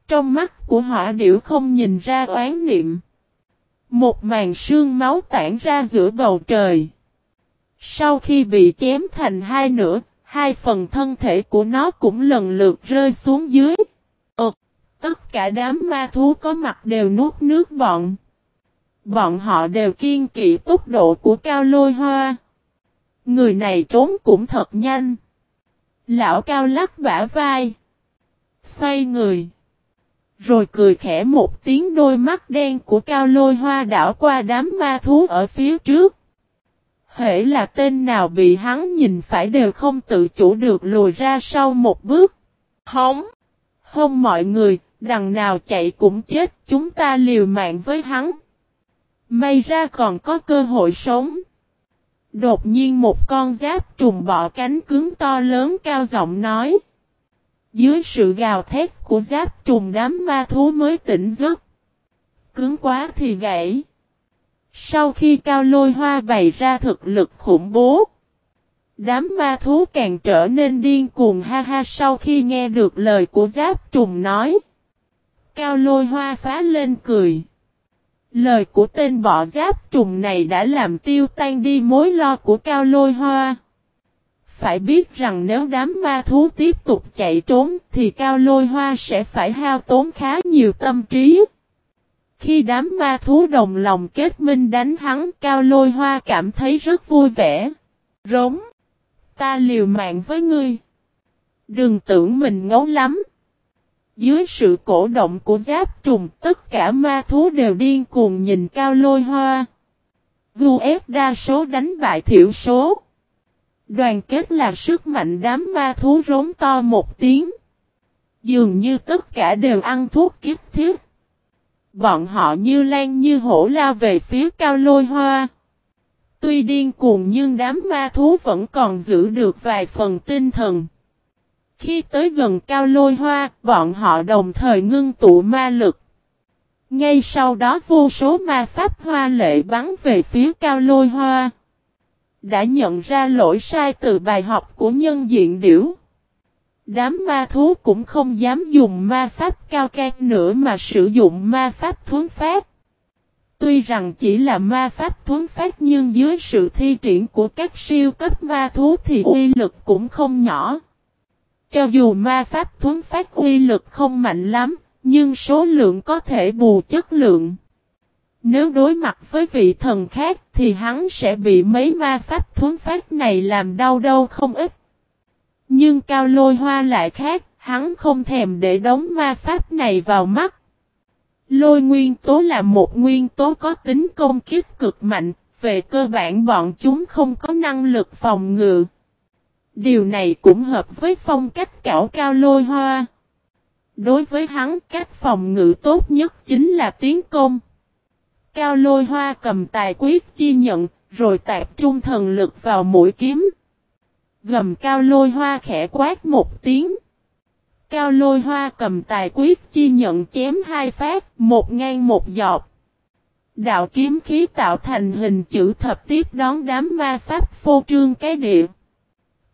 Trong mắt của hỏa điểu không nhìn ra oán niệm. Một màn sương máu tản ra giữa bầu trời. Sau khi bị chém thành hai nửa, hai phần thân thể của nó cũng lần lượt rơi xuống dưới. Ơt, tất cả đám ma thú có mặt đều nuốt nước bọn. Bọn họ đều kiên kỵ tốc độ của cao lôi hoa. Người này trốn cũng thật nhanh. Lão cao lắc bả vai. Xoay người. Rồi cười khẽ một tiếng đôi mắt đen của cao lôi hoa đảo qua đám ma thú ở phía trước. Hễ là tên nào bị hắn nhìn phải đều không tự chủ được lùi ra sau một bước. Hống! Không mọi người, đằng nào chạy cũng chết, chúng ta liều mạng với hắn. May ra còn có cơ hội sống. Đột nhiên một con giáp trùng bọ cánh cứng to lớn cao giọng nói. Dưới sự gào thét của giáp trùng đám ma thú mới tỉnh giấc. Cứng quá thì gãy. Sau khi cao lôi hoa bày ra thực lực khủng bố. Đám ma thú càng trở nên điên cuồng ha ha sau khi nghe được lời của giáp trùng nói. Cao lôi hoa phá lên cười. Lời của tên bọ giáp trùng này đã làm tiêu tan đi mối lo của cao lôi hoa. Phải biết rằng nếu đám ma thú tiếp tục chạy trốn, thì cao lôi hoa sẽ phải hao tốn khá nhiều tâm trí. Khi đám ma thú đồng lòng kết minh đánh hắn, cao lôi hoa cảm thấy rất vui vẻ. Rống. Ta liều mạng với ngươi. Đừng tưởng mình ngấu lắm. Dưới sự cổ động của giáp trùng, tất cả ma thú đều điên cuồng nhìn cao lôi hoa. Gu ép đa số đánh bại thiểu số. Đoàn kết là sức mạnh đám ma thú rống to một tiếng. Dường như tất cả đều ăn thuốc kiếp thiết. Bọn họ như lan như hổ lao về phía cao lôi hoa. Tuy điên cuồng nhưng đám ma thú vẫn còn giữ được vài phần tinh thần. Khi tới gần cao lôi hoa, bọn họ đồng thời ngưng tụ ma lực. Ngay sau đó vô số ma pháp hoa lệ bắn về phía cao lôi hoa đã nhận ra lỗi sai từ bài học của nhân diện điểu. Đám ma thú cũng không dám dùng ma pháp cao can nữa mà sử dụng ma pháp thuấn phát. Tuy rằng chỉ là ma pháp thuấn phát nhưng dưới sự thi triển của các siêu cấp ma thú thì uy lực cũng không nhỏ. Cho dù ma pháp thuấn phát uy lực không mạnh lắm, nhưng số lượng có thể bù chất lượng. Nếu đối mặt với vị thần khác thì hắn sẽ bị mấy ma pháp thuấn phát này làm đau đâu không ít. Nhưng cao lôi hoa lại khác, hắn không thèm để đóng ma pháp này vào mắt. Lôi nguyên tố là một nguyên tố có tính công kích cực mạnh, về cơ bản bọn chúng không có năng lực phòng ngự. Điều này cũng hợp với phong cách cảo cao lôi hoa. Đối với hắn, cách phòng ngự tốt nhất chính là tiến công. Cao lôi hoa cầm tài quyết chi nhận, rồi tạp trung thần lực vào mũi kiếm. Gầm cao lôi hoa khẽ quát một tiếng. Cao lôi hoa cầm tài quyết chi nhận chém hai phát, một ngang một dọc. Đạo kiếm khí tạo thành hình chữ thập tiếp đón đám ma pháp phô trương cái địa.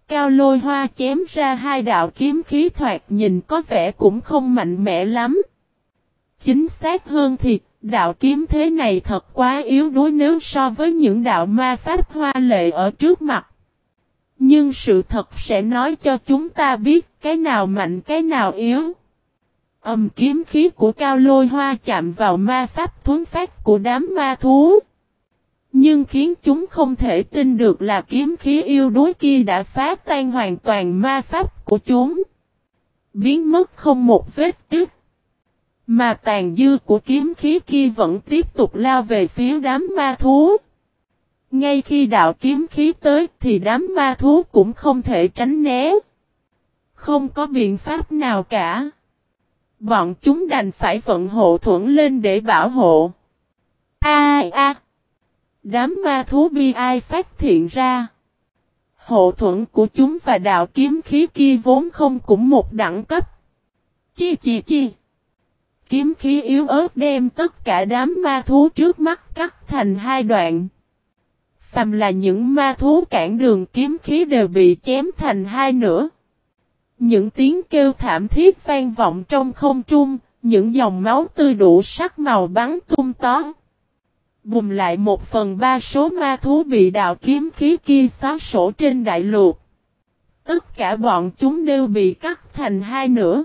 Cao lôi hoa chém ra hai đạo kiếm khí thoạt nhìn có vẻ cũng không mạnh mẽ lắm. Chính xác hơn thì, đạo kiếm thế này thật quá yếu đuối nếu so với những đạo ma pháp hoa lệ ở trước mặt. Nhưng sự thật sẽ nói cho chúng ta biết cái nào mạnh cái nào yếu. Âm kiếm khí của cao lôi hoa chạm vào ma pháp thuấn phát của đám ma thú. Nhưng khiến chúng không thể tin được là kiếm khí yêu đuối kia đã phá tan hoàn toàn ma pháp của chúng. Biến mất không một vết tích. Mà tàn dư của kiếm khí kia vẫn tiếp tục lao về phía đám ma thú. Ngay khi đạo kiếm khí tới thì đám ma thú cũng không thể tránh né. Không có biện pháp nào cả. Bọn chúng đành phải vận hộ thuẫn lên để bảo hộ. A a. Đám ma thú bi ai phát hiện ra. Hộ thuẫn của chúng và đạo kiếm khí kia vốn không cũng một đẳng cấp. Chi chi chi. Kiếm khí yếu ớt đem tất cả đám ma thú trước mắt cắt thành hai đoạn. Phàm là những ma thú cản đường kiếm khí đều bị chém thành hai nửa. Những tiếng kêu thảm thiết vang vọng trong không trung, những dòng máu tươi đủ sắc màu bắn tung tó. Bùm lại một phần ba số ma thú bị đạo kiếm khí kia xóa sổ trên đại lục. Tất cả bọn chúng đều bị cắt thành hai nửa.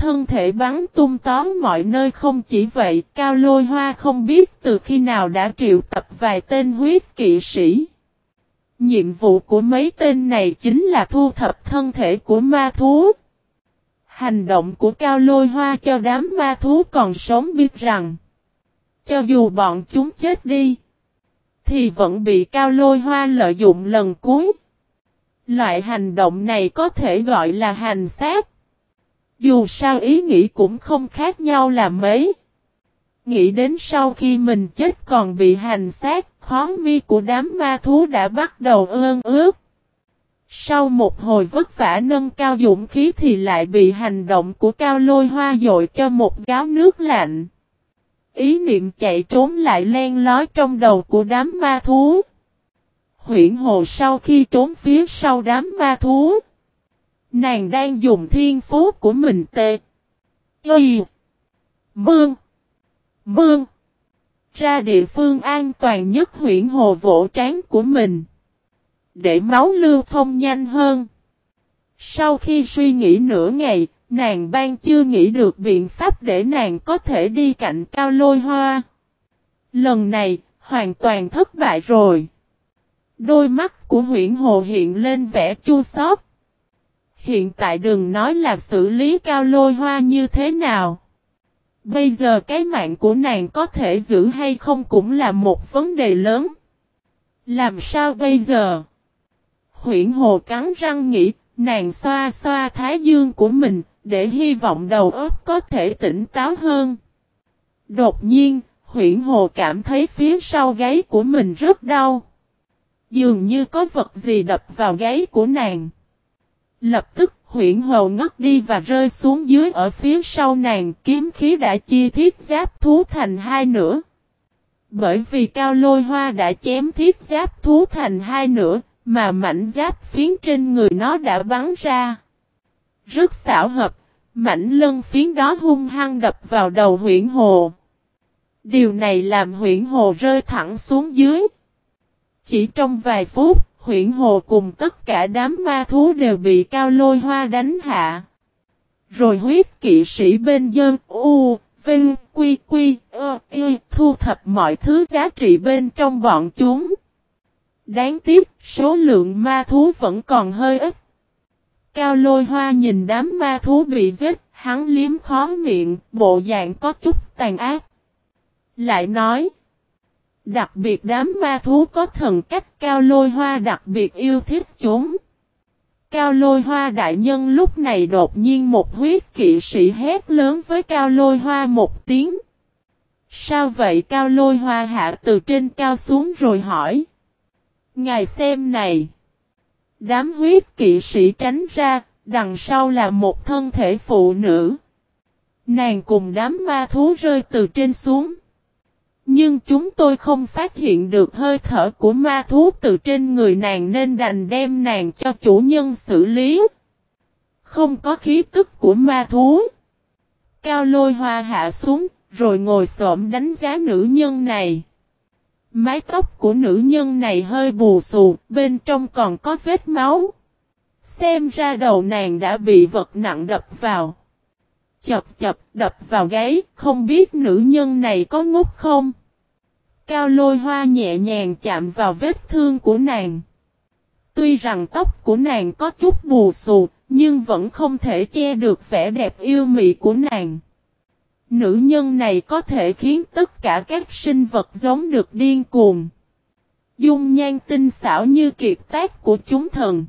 Thân thể bắn tung tóm mọi nơi không chỉ vậy, Cao Lôi Hoa không biết từ khi nào đã triệu tập vài tên huyết kỵ sĩ. Nhiệm vụ của mấy tên này chính là thu thập thân thể của ma thú. Hành động của Cao Lôi Hoa cho đám ma thú còn sống biết rằng, cho dù bọn chúng chết đi, thì vẫn bị Cao Lôi Hoa lợi dụng lần cuối. Loại hành động này có thể gọi là hành sát. Dù sao ý nghĩ cũng không khác nhau là mấy. Nghĩ đến sau khi mình chết còn bị hành xác, khóng mi của đám ma thú đã bắt đầu ơn ướt. Sau một hồi vất vả nâng cao dũng khí thì lại bị hành động của cao lôi hoa dội cho một gáo nước lạnh. Ý niệm chạy trốn lại len lói trong đầu của đám ma thú. Huyển hồ sau khi trốn phía sau đám ma thú. Nàng đang dùng thiên phú của mình tê. Y. Mương. Mương. Ra địa phương an toàn nhất huyện hồ vỗ trán của mình. Để máu lưu thông nhanh hơn. Sau khi suy nghĩ nửa ngày, nàng ban chưa nghĩ được biện pháp để nàng có thể đi cạnh cao lôi hoa. Lần này, hoàn toàn thất bại rồi. Đôi mắt của huyện hồ hiện lên vẻ chua xót. Hiện tại đừng nói là xử lý cao lôi hoa như thế nào. Bây giờ cái mạng của nàng có thể giữ hay không cũng là một vấn đề lớn. Làm sao bây giờ? Huyện hồ cắn răng nghĩ, nàng xoa xoa thái dương của mình, để hy vọng đầu óc có thể tỉnh táo hơn. Đột nhiên, huyện hồ cảm thấy phía sau gáy của mình rất đau. Dường như có vật gì đập vào gáy của nàng. Lập tức huyện hầu ngất đi và rơi xuống dưới ở phía sau nàng kiếm khí đã chia thiết giáp thú thành hai nửa. Bởi vì cao lôi hoa đã chém thiết giáp thú thành hai nửa, mà mảnh giáp phiến trên người nó đã bắn ra. Rất xảo hợp, mảnh lân phiến đó hung hăng đập vào đầu huyện hồ. Điều này làm huyện hồ rơi thẳng xuống dưới. Chỉ trong vài phút, huyện hồ cùng tất cả đám ma thú đều bị cao lôi hoa đánh hạ. Rồi huyết kỵ sĩ bên dân U, Vinh, Quy, Quy, ơ, y, thu thập mọi thứ giá trị bên trong bọn chúng. Đáng tiếc, số lượng ma thú vẫn còn hơi ít. Cao lôi hoa nhìn đám ma thú bị giết, hắn liếm khó miệng, bộ dạng có chút tàn ác. Lại nói, đặc biệt đám ma thú có thần cách cao lôi hoa đặc biệt yêu thích chúng. Cao lôi hoa đại nhân lúc này đột nhiên một huyết kỵ sĩ hét lớn với cao lôi hoa một tiếng. Sao vậy cao lôi hoa hạ từ trên cao xuống rồi hỏi. Ngài xem này. Đám huyết kỵ sĩ tránh ra, đằng sau là một thân thể phụ nữ. Nàng cùng đám ma thú rơi từ trên xuống. Nhưng chúng tôi không phát hiện được hơi thở của ma thú từ trên người nàng nên đành đem nàng cho chủ nhân xử lý. Không có khí tức của ma thú. Cao lôi hoa hạ xuống, rồi ngồi xổm đánh giá nữ nhân này. Mái tóc của nữ nhân này hơi bù xù, bên trong còn có vết máu. Xem ra đầu nàng đã bị vật nặng đập vào. Chập chập đập vào gáy, không biết nữ nhân này có ngốc không? Cao lôi hoa nhẹ nhàng chạm vào vết thương của nàng. Tuy rằng tóc của nàng có chút bù xù, nhưng vẫn không thể che được vẻ đẹp yêu mị của nàng. Nữ nhân này có thể khiến tất cả các sinh vật giống được điên cuồng. Dung nhan tinh xảo như kiệt tác của chúng thần.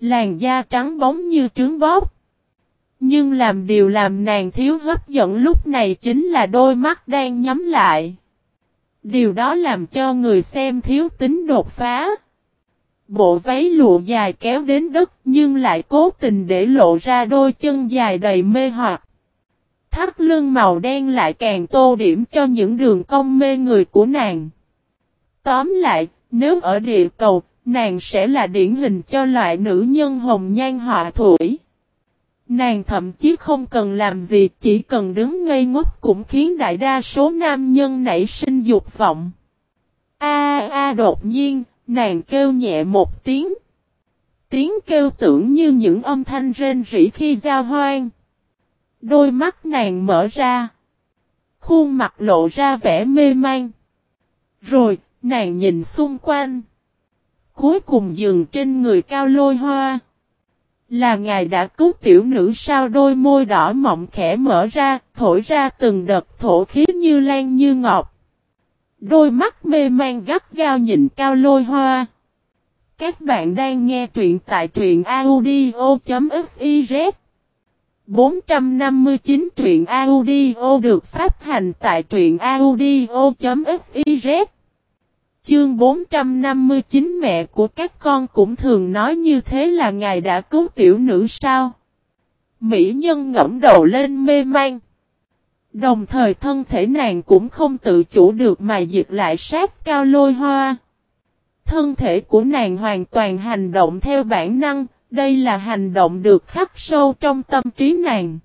Làn da trắng bóng như trứng bóp. Nhưng làm điều làm nàng thiếu hấp dẫn lúc này chính là đôi mắt đang nhắm lại. Điều đó làm cho người xem thiếu tính đột phá. Bộ váy lụa dài kéo đến đất nhưng lại cố tình để lộ ra đôi chân dài đầy mê hoặc. Thắt lưng màu đen lại càng tô điểm cho những đường cong mê người của nàng. Tóm lại, nếu ở địa cầu, nàng sẽ là điển hình cho loại nữ nhân hồng nhan họa thủy. Nàng thậm chí không cần làm gì, chỉ cần đứng ngây ngốc cũng khiến đại đa số nam nhân nảy sinh dục vọng. A a đột nhiên, nàng kêu nhẹ một tiếng. Tiếng kêu tưởng như những âm thanh rên rỉ khi giao hoang. Đôi mắt nàng mở ra. Khuôn mặt lộ ra vẻ mê man. Rồi, nàng nhìn xung quanh. Cuối cùng dừng trên người cao lôi hoa. Là ngài đã cứu tiểu nữ sao đôi môi đỏ mọng khẽ mở ra, thổi ra từng đợt thổ khí như lan như ngọt. Đôi mắt mê man gắt gao nhìn cao lôi hoa. Các bạn đang nghe truyện tại truyện audio.fiz 459 truyện audio được phát hành tại truyện audio.fiz Chương 459 mẹ của các con cũng thường nói như thế là ngài đã cứu tiểu nữ sao? Mỹ nhân ngẫm đầu lên mê man. Đồng thời thân thể nàng cũng không tự chủ được mà dịch lại sát cao lôi hoa. Thân thể của nàng hoàn toàn hành động theo bản năng, đây là hành động được khắc sâu trong tâm trí nàng.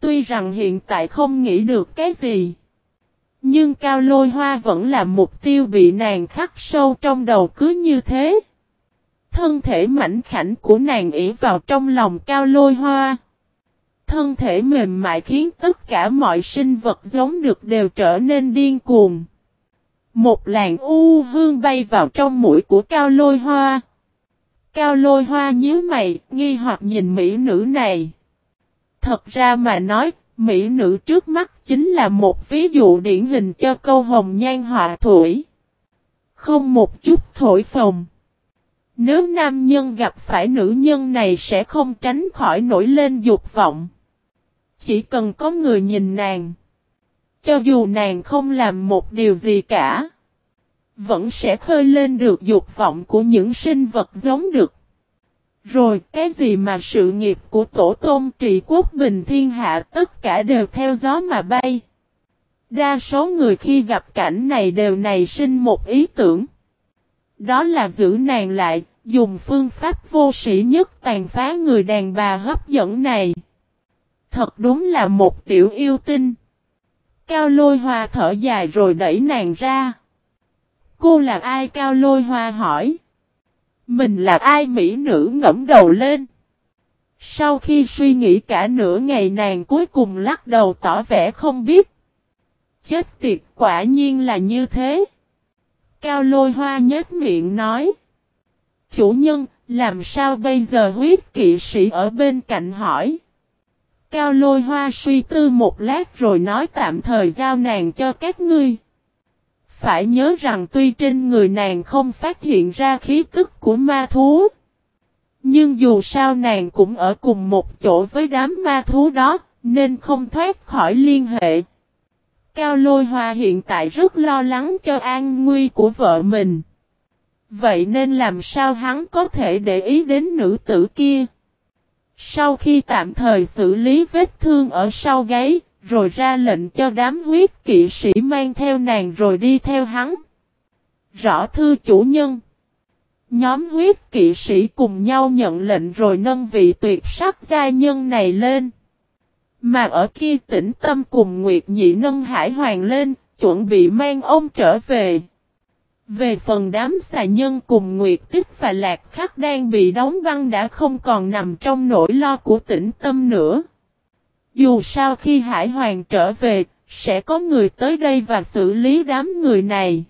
Tuy rằng hiện tại không nghĩ được cái gì. Nhưng cao lôi hoa vẫn là mục tiêu bị nàng khắc sâu trong đầu cứ như thế. Thân thể mảnh khảnh của nàng ỉ vào trong lòng cao lôi hoa. Thân thể mềm mại khiến tất cả mọi sinh vật giống được đều trở nên điên cuồng. Một làn u hương bay vào trong mũi của cao lôi hoa. Cao lôi hoa nhíu mày, nghi hoặc nhìn mỹ nữ này. Thật ra mà nói, Mỹ nữ trước mắt chính là một ví dụ điển hình cho câu hồng nhan họa thổi. Không một chút thổi phồng. Nếu nam nhân gặp phải nữ nhân này sẽ không tránh khỏi nổi lên dục vọng. Chỉ cần có người nhìn nàng. Cho dù nàng không làm một điều gì cả. Vẫn sẽ khơi lên được dục vọng của những sinh vật giống được. Rồi cái gì mà sự nghiệp của tổ tôn trị quốc bình thiên hạ tất cả đều theo gió mà bay. Đa số người khi gặp cảnh này đều nảy sinh một ý tưởng. Đó là giữ nàng lại, dùng phương pháp vô sĩ nhất tàn phá người đàn bà hấp dẫn này. Thật đúng là một tiểu yêu tinh. Cao lôi hoa thở dài rồi đẩy nàng ra. Cô là ai Cao lôi hoa hỏi. Mình là ai mỹ nữ ngẫm đầu lên. Sau khi suy nghĩ cả nửa ngày nàng cuối cùng lắc đầu tỏ vẻ không biết. Chết tiệt quả nhiên là như thế. Cao lôi hoa nhếch miệng nói. Chủ nhân, làm sao bây giờ huyết kỵ sĩ ở bên cạnh hỏi. Cao lôi hoa suy tư một lát rồi nói tạm thời giao nàng cho các ngươi. Phải nhớ rằng tuy trên người nàng không phát hiện ra khí tức của ma thú. Nhưng dù sao nàng cũng ở cùng một chỗ với đám ma thú đó, nên không thoát khỏi liên hệ. Cao lôi hoa hiện tại rất lo lắng cho an nguy của vợ mình. Vậy nên làm sao hắn có thể để ý đến nữ tử kia? Sau khi tạm thời xử lý vết thương ở sau gáy, rồi ra lệnh cho đám huyết kỵ sĩ mang theo nàng rồi đi theo hắn. Rõ thư chủ nhân. Nhóm huyết kỵ sĩ cùng nhau nhận lệnh rồi nâng vị tuyệt sắc gia nhân này lên. Mà ở kia tĩnh tâm cùng Nguyệt Nhị nâng hải hoàng lên, chuẩn bị mang ông trở về. Về phần đám xà nhân cùng Nguyệt Tích và Lạc Khắc đang bị đóng băng đã không còn nằm trong nỗi lo của tĩnh tâm nữa. Dù sao khi Hải Hoàng trở về, sẽ có người tới đây và xử lý đám người này.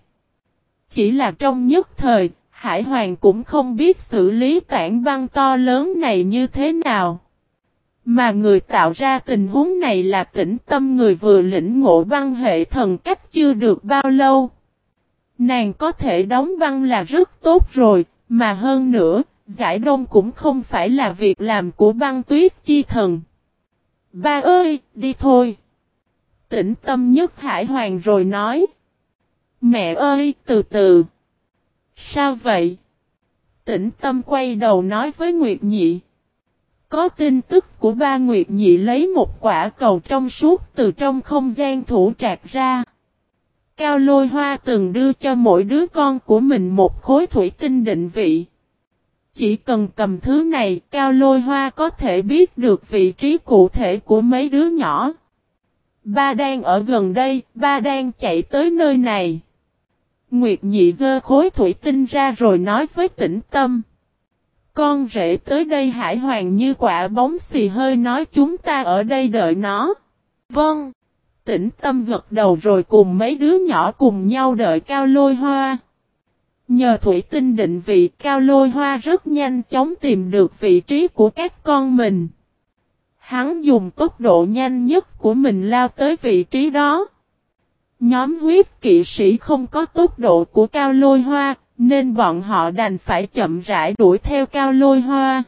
Chỉ là trong nhất thời, Hải Hoàng cũng không biết xử lý tảng băng to lớn này như thế nào. Mà người tạo ra tình huống này là tĩnh tâm người vừa lĩnh ngộ băng hệ thần cách chưa được bao lâu. Nàng có thể đóng băng là rất tốt rồi, mà hơn nữa, giải đông cũng không phải là việc làm của băng tuyết chi thần. Ba ơi, đi thôi. Tĩnh tâm nhất hải hoàng rồi nói. Mẹ ơi, từ từ. Sao vậy? Tĩnh tâm quay đầu nói với Nguyệt Nhị. Có tin tức của ba Nguyệt Nhị lấy một quả cầu trong suốt từ trong không gian thủ trạc ra. Cao lôi hoa từng đưa cho mỗi đứa con của mình một khối thủy tinh định vị. Chỉ cần cầm thứ này, cao lôi hoa có thể biết được vị trí cụ thể của mấy đứa nhỏ. Ba đang ở gần đây, ba đang chạy tới nơi này. Nguyệt nhị dơ khối thủy tinh ra rồi nói với tĩnh tâm. Con rể tới đây hải hoàng như quả bóng xì hơi nói chúng ta ở đây đợi nó. Vâng. Tĩnh tâm gật đầu rồi cùng mấy đứa nhỏ cùng nhau đợi cao lôi hoa. Nhờ thủy tinh định vị cao lôi hoa rất nhanh chóng tìm được vị trí của các con mình. Hắn dùng tốc độ nhanh nhất của mình lao tới vị trí đó. Nhóm huyết kỵ sĩ không có tốc độ của cao lôi hoa, nên bọn họ đành phải chậm rãi đuổi theo cao lôi hoa.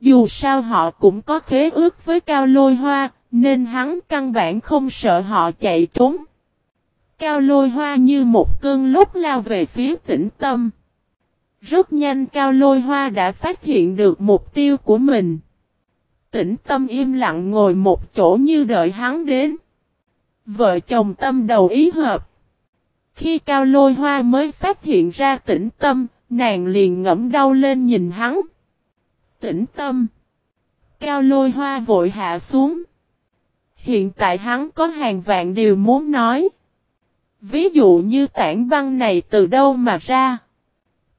Dù sao họ cũng có khế ước với cao lôi hoa, nên hắn căn bản không sợ họ chạy trốn. Cao lôi hoa như một cơn lốc lao về phía tĩnh tâm. Rất nhanh cao lôi hoa đã phát hiện được mục tiêu của mình. Tĩnh tâm im lặng ngồi một chỗ như đợi hắn đến. Vợ chồng tâm đầu ý hợp. Khi cao lôi hoa mới phát hiện ra tĩnh tâm, nàng liền ngẫm đau lên nhìn hắn. Tĩnh tâm. Cao lôi hoa vội hạ xuống. Hiện tại hắn có hàng vạn điều muốn nói. Ví dụ như tảng băng này từ đâu mà ra.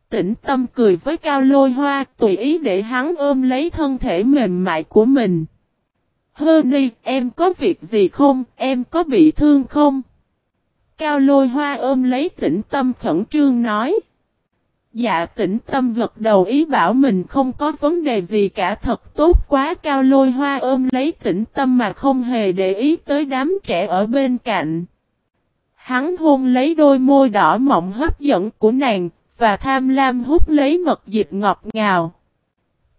Tĩnh tâm cười với cao lôi hoa tùy ý để hắn ôm lấy thân thể mềm mại của mình. Hơ ni, em có việc gì không, em có bị thương không? Cao lôi hoa ôm lấy tĩnh tâm khẩn trương nói. Dạ tĩnh tâm gật đầu ý bảo mình không có vấn đề gì cả thật tốt quá cao lôi hoa ôm lấy tĩnh tâm mà không hề để ý tới đám trẻ ở bên cạnh. Hắn hôn lấy đôi môi đỏ mọng hấp dẫn của nàng và tham lam hút lấy mật dịch ngọt ngào.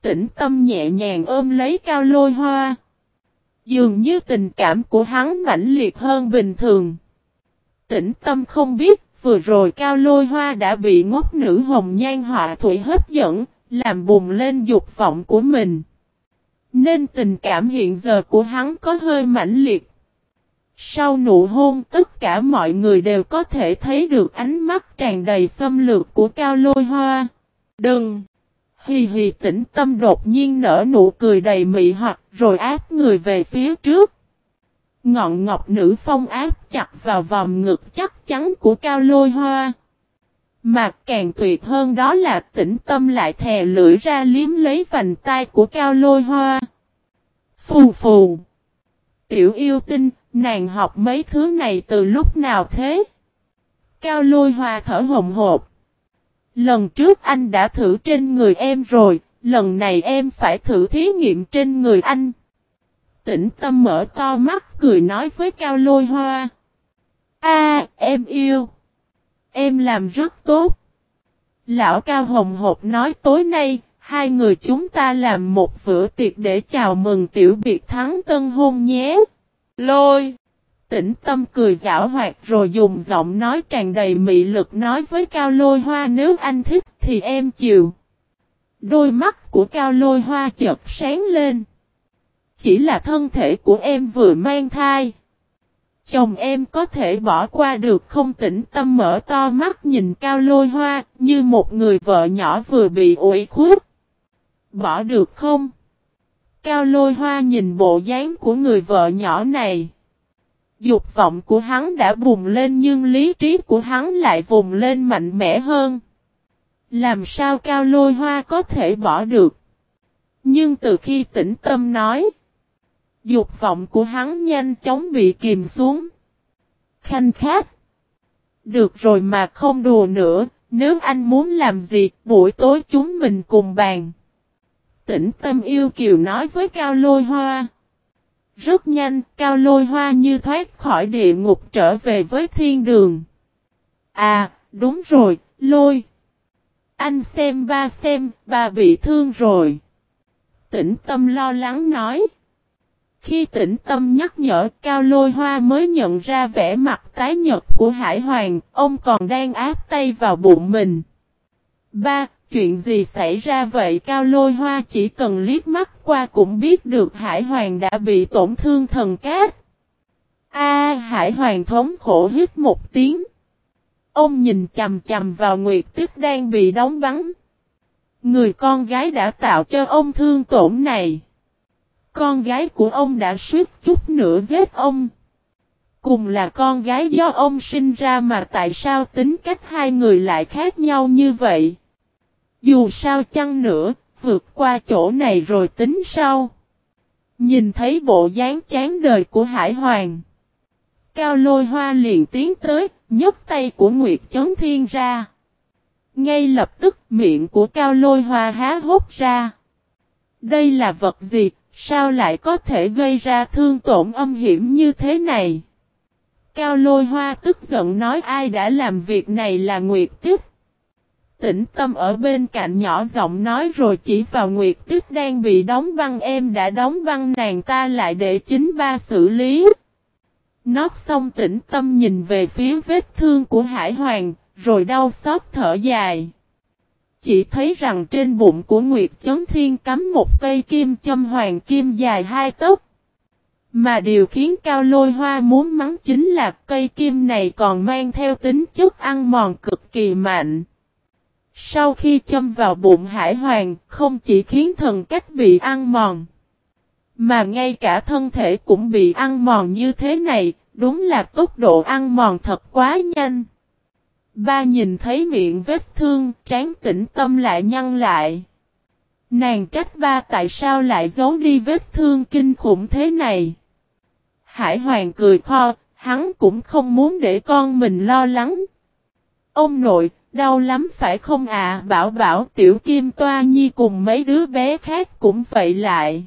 Tĩnh tâm nhẹ nhàng ôm lấy cao lôi hoa. Dường như tình cảm của hắn mãnh liệt hơn bình thường. Tĩnh tâm không biết vừa rồi cao lôi hoa đã bị ngốc nữ hồng nhan họa thủy hấp dẫn, làm bùng lên dục vọng của mình. Nên tình cảm hiện giờ của hắn có hơi mãnh liệt. Sau nụ hôn tất cả mọi người đều có thể thấy được ánh mắt tràn đầy xâm lược của cao lôi hoa. Đừng! Hì hì tĩnh tâm đột nhiên nở nụ cười đầy mị hoặc rồi áp người về phía trước. Ngọn ngọc nữ phong áp chặt vào vòng ngực chắc chắn của cao lôi hoa. Mà càng tuyệt hơn đó là tĩnh tâm lại thè lưỡi ra liếm lấy vành tay của cao lôi hoa. Phù phù. Tiểu yêu tinh, nàng học mấy thứ này từ lúc nào thế? Cao lôi hoa thở hồng hộp. Lần trước anh đã thử trên người em rồi, lần này em phải thử thí nghiệm trên người anh. Tĩnh tâm mở to mắt cười nói với Cao Lôi Hoa. A, em yêu. Em làm rất tốt. Lão Cao Hồng Hộp nói tối nay, hai người chúng ta làm một bữa tiệc để chào mừng tiểu biệt thắng tân hôn nhé. Lôi. Tĩnh tâm cười giảo hoạt rồi dùng giọng nói tràn đầy mị lực nói với Cao Lôi Hoa, nếu anh thích thì em chịu. Đôi mắt của Cao Lôi Hoa chợt sáng lên. Chỉ là thân thể của em vừa mang thai. Chồng em có thể bỏ qua được không tĩnh tâm mở to mắt nhìn Cao Lôi Hoa như một người vợ nhỏ vừa bị ủi khuất. Bỏ được không? Cao Lôi Hoa nhìn bộ dáng của người vợ nhỏ này. Dục vọng của hắn đã bùng lên nhưng lý trí của hắn lại vùng lên mạnh mẽ hơn. Làm sao cao lôi hoa có thể bỏ được? Nhưng từ khi tĩnh tâm nói, dục vọng của hắn nhanh chóng bị kìm xuống. Khanh khát. Được rồi mà không đùa nữa, nếu anh muốn làm gì, buổi tối chúng mình cùng bàn. Tỉnh tâm yêu kiều nói với Cao Lôi Hoa. Rất nhanh, Cao Lôi Hoa như thoát khỏi địa ngục trở về với thiên đường. À, đúng rồi, Lôi. Anh xem ba xem, bà bị thương rồi. Tỉnh tâm lo lắng nói. Khi tỉnh tâm nhắc nhở Cao Lôi Hoa mới nhận ra vẻ mặt tái nhật của Hải Hoàng, ông còn đang áp tay vào bụng mình. Ba, chuyện gì xảy ra vậy Cao Lôi Hoa chỉ cần liếc mắt qua cũng biết được Hải Hoàng đã bị tổn thương thần cát. A, Hải Hoàng thống khổ hít một tiếng. Ông nhìn chầm chầm vào Nguyệt Tức đang bị đóng bắn. Người con gái đã tạo cho ông thương tổn này. Con gái của ông đã suýt chút nữa giết ông. Cùng là con gái do ông sinh ra mà tại sao tính cách hai người lại khác nhau như vậy? Dù sao chăng nữa, vượt qua chỗ này rồi tính sau. Nhìn thấy bộ dáng chán đời của Hải Hoàng. Cao lôi hoa liền tiến tới, nhấc tay của Nguyệt Chấn Thiên ra. Ngay lập tức miệng của Cao lôi hoa há hốt ra. Đây là vật gì, sao lại có thể gây ra thương tổn âm hiểm như thế này? Cao lôi hoa tức giận nói ai đã làm việc này là Nguyệt Tiếp. Tĩnh tâm ở bên cạnh nhỏ giọng nói rồi chỉ vào Nguyệt tuyết đang bị đóng băng em đã đóng băng nàng ta lại để chính ba xử lý. Nót xong tĩnh tâm nhìn về phía vết thương của Hải Hoàng, rồi đau xót thở dài. Chỉ thấy rằng trên bụng của Nguyệt Chấn Thiên cắm một cây kim châm hoàng kim dài hai tấc. Mà điều khiến Cao Lôi Hoa muốn mắng chính là cây kim này còn mang theo tính chất ăn mòn cực kỳ mạnh. Sau khi châm vào bụng Hải Hoàng, không chỉ khiến thần cách bị ăn mòn, mà ngay cả thân thể cũng bị ăn mòn như thế này, đúng là tốc độ ăn mòn thật quá nhanh. Ba nhìn thấy miệng vết thương, trán tĩnh tâm lại nhăn lại. Nàng trách ba tại sao lại giấu đi vết thương kinh khủng thế này. Hải Hoàng cười kho, hắn cũng không muốn để con mình lo lắng. Ông nội, đau lắm phải không à? Bảo bảo tiểu kim toa nhi cùng mấy đứa bé khác cũng vậy lại.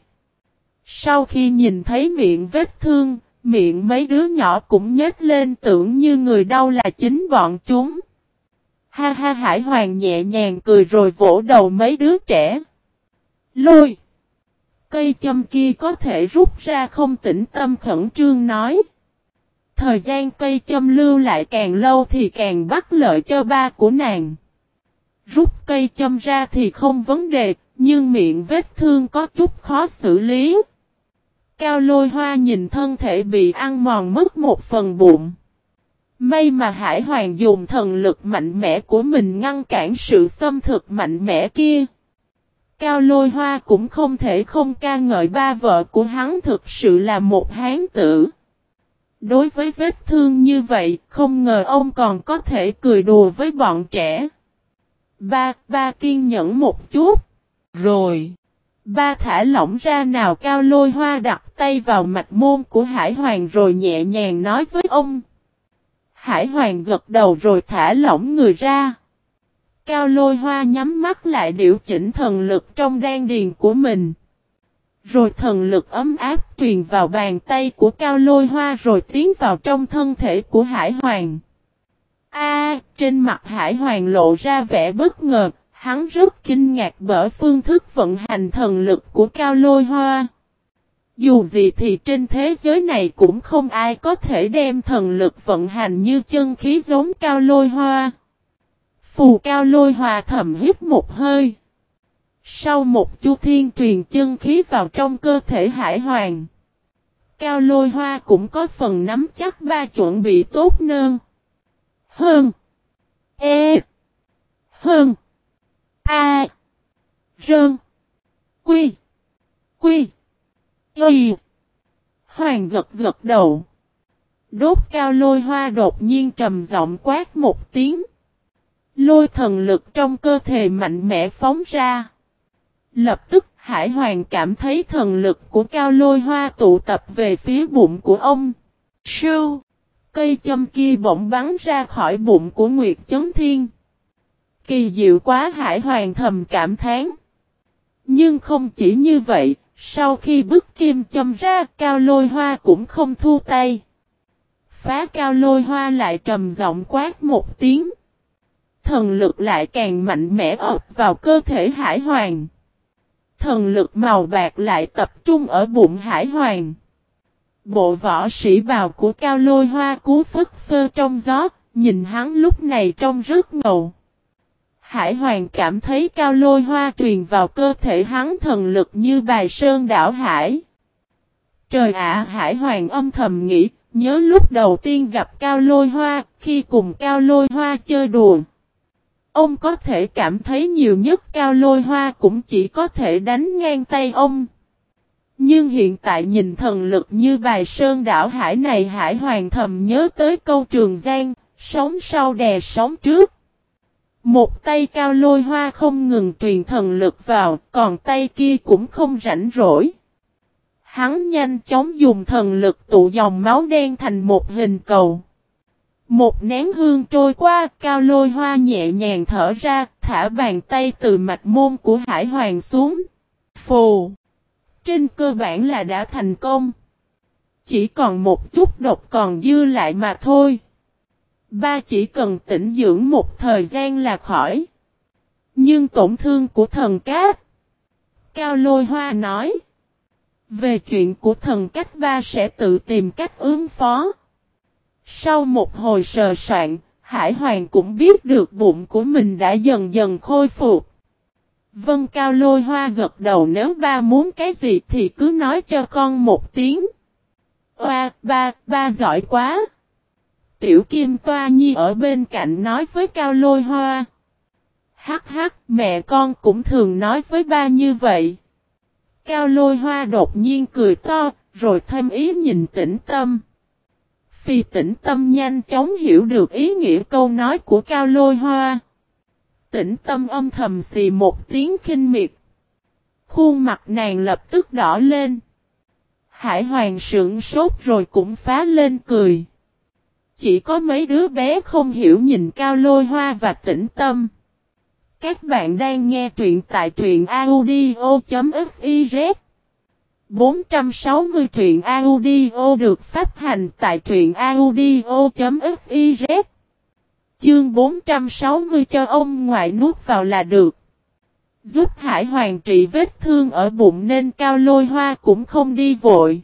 Sau khi nhìn thấy miệng vết thương, miệng mấy đứa nhỏ cũng nhếch lên tưởng như người đau là chính bọn chúng. Ha ha Hải Hoàng nhẹ nhàng cười rồi vỗ đầu mấy đứa trẻ. Lôi! Cây châm kia có thể rút ra không tĩnh tâm khẩn trương nói. Thời gian cây châm lưu lại càng lâu thì càng bắt lợi cho ba của nàng. Rút cây châm ra thì không vấn đề, nhưng miệng vết thương có chút khó xử lý. Cao lôi hoa nhìn thân thể bị ăn mòn mất một phần bụng. May mà Hải Hoàng dùng thần lực mạnh mẽ của mình ngăn cản sự xâm thực mạnh mẽ kia. Cao lôi hoa cũng không thể không ca ngợi ba vợ của hắn thực sự là một hán tử. Đối với vết thương như vậy, không ngờ ông còn có thể cười đùa với bọn trẻ. Ba, ba kiên nhẫn một chút. Rồi. Ba thả lỏng ra nào cao lôi hoa đặt tay vào mạch môn của Hải Hoàng rồi nhẹ nhàng nói với ông. Hải Hoàng gật đầu rồi thả lỏng người ra. Cao lôi hoa nhắm mắt lại điều chỉnh thần lực trong đan điền của mình. Rồi thần lực ấm áp truyền vào bàn tay của cao lôi hoa rồi tiến vào trong thân thể của Hải Hoàng. A, trên mặt Hải Hoàng lộ ra vẻ bất ngờ, hắn rất kinh ngạc bởi phương thức vận hành thần lực của cao lôi hoa. Dù gì thì trên thế giới này cũng không ai có thể đem thần lực vận hành như chân khí giống cao lôi hoa. Phù cao lôi hoa thầm hít một hơi. Sau một chu thiên truyền chân khí vào trong cơ thể hải hoàng. Cao lôi hoa cũng có phần nắm chắc ba chuẩn bị tốt nơn. Hơn. E. Hơn. A. Rơn. Quy. Quy. Y. Hoàng gật gật đầu. Đốt cao lôi hoa đột nhiên trầm giọng quát một tiếng. Lôi thần lực trong cơ thể mạnh mẽ phóng ra. Lập tức Hải Hoàng cảm thấy thần lực của cao lôi hoa tụ tập về phía bụng của ông. Sưu! Cây châm kia bỗng bắn ra khỏi bụng của Nguyệt Chấn Thiên. Kỳ diệu quá Hải Hoàng thầm cảm thán. Nhưng không chỉ như vậy, sau khi bức kim châm ra cao lôi hoa cũng không thu tay. Phá cao lôi hoa lại trầm giọng quát một tiếng. Thần lực lại càng mạnh mẽ ập vào cơ thể hải hoàng. Thần lực màu bạc lại tập trung ở bụng hải hoàng. Bộ võ sĩ bào của cao lôi hoa cú phức phơ trong gió, nhìn hắn lúc này trông rất ngầu. Hải Hoàng cảm thấy cao lôi hoa truyền vào cơ thể hắn thần lực như bài sơn đảo hải. Trời ạ Hải Hoàng âm thầm nghĩ, nhớ lúc đầu tiên gặp cao lôi hoa, khi cùng cao lôi hoa chơi đùa. Ông có thể cảm thấy nhiều nhất cao lôi hoa cũng chỉ có thể đánh ngang tay ông. Nhưng hiện tại nhìn thần lực như bài sơn đảo hải này hải hoàng thầm nhớ tới câu trường giang, sống sau đè sống trước. Một tay cao lôi hoa không ngừng truyền thần lực vào, còn tay kia cũng không rảnh rỗi. Hắn nhanh chóng dùng thần lực tụ dòng máu đen thành một hình cầu. Một nén hương trôi qua, cao lôi hoa nhẹ nhàng thở ra, thả bàn tay từ mạch môn của hải hoàng xuống. Phù! Trên cơ bản là đã thành công. Chỉ còn một chút độc còn dư lại mà thôi. Ba chỉ cần tĩnh dưỡng một thời gian là khỏi. Nhưng tổn thương của thần cát. Cao lôi hoa nói. Về chuyện của thần cách ba sẽ tự tìm cách ứng phó. Sau một hồi sờ soạn, Hải Hoàng cũng biết được bụng của mình đã dần dần khôi phục. Vân Cao lôi hoa gật đầu nếu ba muốn cái gì thì cứ nói cho con một tiếng. Oa, ba, ba giỏi quá. Tiểu Kim Toa Nhi ở bên cạnh nói với Cao lôi hoa. Hắc hắc, mẹ con cũng thường nói với ba như vậy. Cao lôi hoa đột nhiên cười to, rồi thêm ý nhìn tĩnh tâm. Phi tĩnh tâm nhanh chóng hiểu được ý nghĩa câu nói của Cao Lôi Hoa. Tĩnh tâm âm thầm xì một tiếng khinh miệt. Khuôn mặt nàng lập tức đỏ lên. Hải hoàng sững sốt rồi cũng phá lên cười. Chỉ có mấy đứa bé không hiểu nhìn Cao Lôi Hoa và tĩnh tâm. Các bạn đang nghe truyện tại truyện audio.fif 460 truyện audio được phát hành tại truyện audio.fiz Chương 460 cho ông ngoại nuốt vào là được. Giúp Hải Hoàng trị vết thương ở bụng nên Cao Lôi Hoa cũng không đi vội.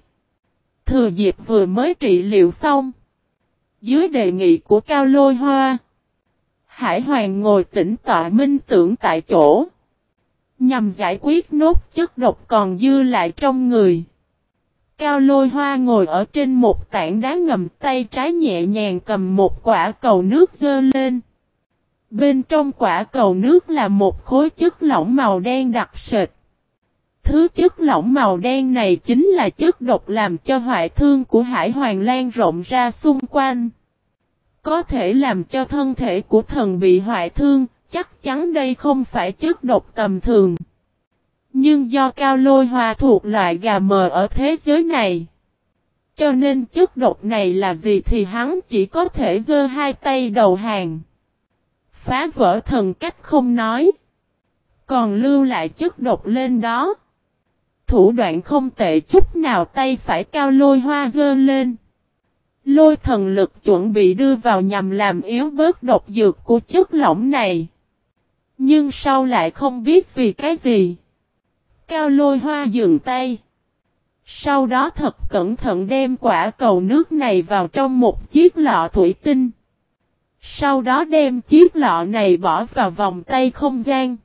Thừa dịp vừa mới trị liệu xong. Dưới đề nghị của Cao Lôi Hoa. Hải Hoàng ngồi tĩnh tọa minh tưởng tại chỗ. Nhằm giải quyết nốt chất độc còn dư lại trong người. Cao lôi hoa ngồi ở trên một tảng đá ngầm tay trái nhẹ nhàng cầm một quả cầu nước dơ lên. Bên trong quả cầu nước là một khối chất lỏng màu đen đặc sệt. Thứ chất lỏng màu đen này chính là chất độc làm cho hoại thương của Hải Hoàng Lan rộng ra xung quanh. Có thể làm cho thân thể của thần bị hoại thương, chắc chắn đây không phải chất độc tầm thường. Nhưng do cao lôi hoa thuộc loại gà mờ ở thế giới này. Cho nên chất độc này là gì thì hắn chỉ có thể giơ hai tay đầu hàng. Phá vỡ thần cách không nói. Còn lưu lại chất độc lên đó. Thủ đoạn không tệ chút nào tay phải cao lôi hoa dơ lên. Lôi thần lực chuẩn bị đưa vào nhằm làm yếu bớt độc dược của chất lỏng này. Nhưng sau lại không biết vì cái gì. Cao lôi hoa dừng tay. Sau đó thật cẩn thận đem quả cầu nước này vào trong một chiếc lọ thủy tinh. Sau đó đem chiếc lọ này bỏ vào vòng tay không gian.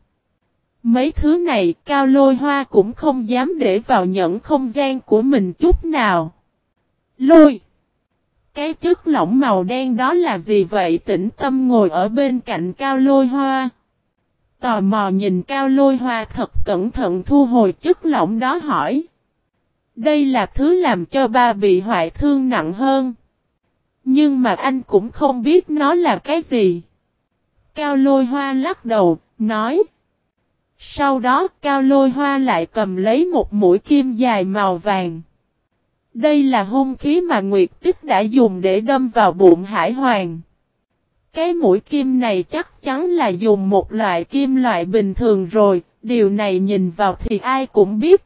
Mấy thứ này cao lôi hoa cũng không dám để vào nhẫn không gian của mình chút nào. Lôi! Cái chất lỏng màu đen đó là gì vậy tĩnh tâm ngồi ở bên cạnh cao lôi hoa. Tò mò nhìn cao lôi hoa thật cẩn thận thu hồi chất lỏng đó hỏi. Đây là thứ làm cho ba bị hoại thương nặng hơn. Nhưng mà anh cũng không biết nó là cái gì. Cao lôi hoa lắc đầu, nói. Sau đó cao lôi hoa lại cầm lấy một mũi kim dài màu vàng. Đây là hung khí mà Nguyệt Tích đã dùng để đâm vào bụng hải hoàng. Cái mũi kim này chắc chắn là dùng một loại kim loại bình thường rồi, điều này nhìn vào thì ai cũng biết.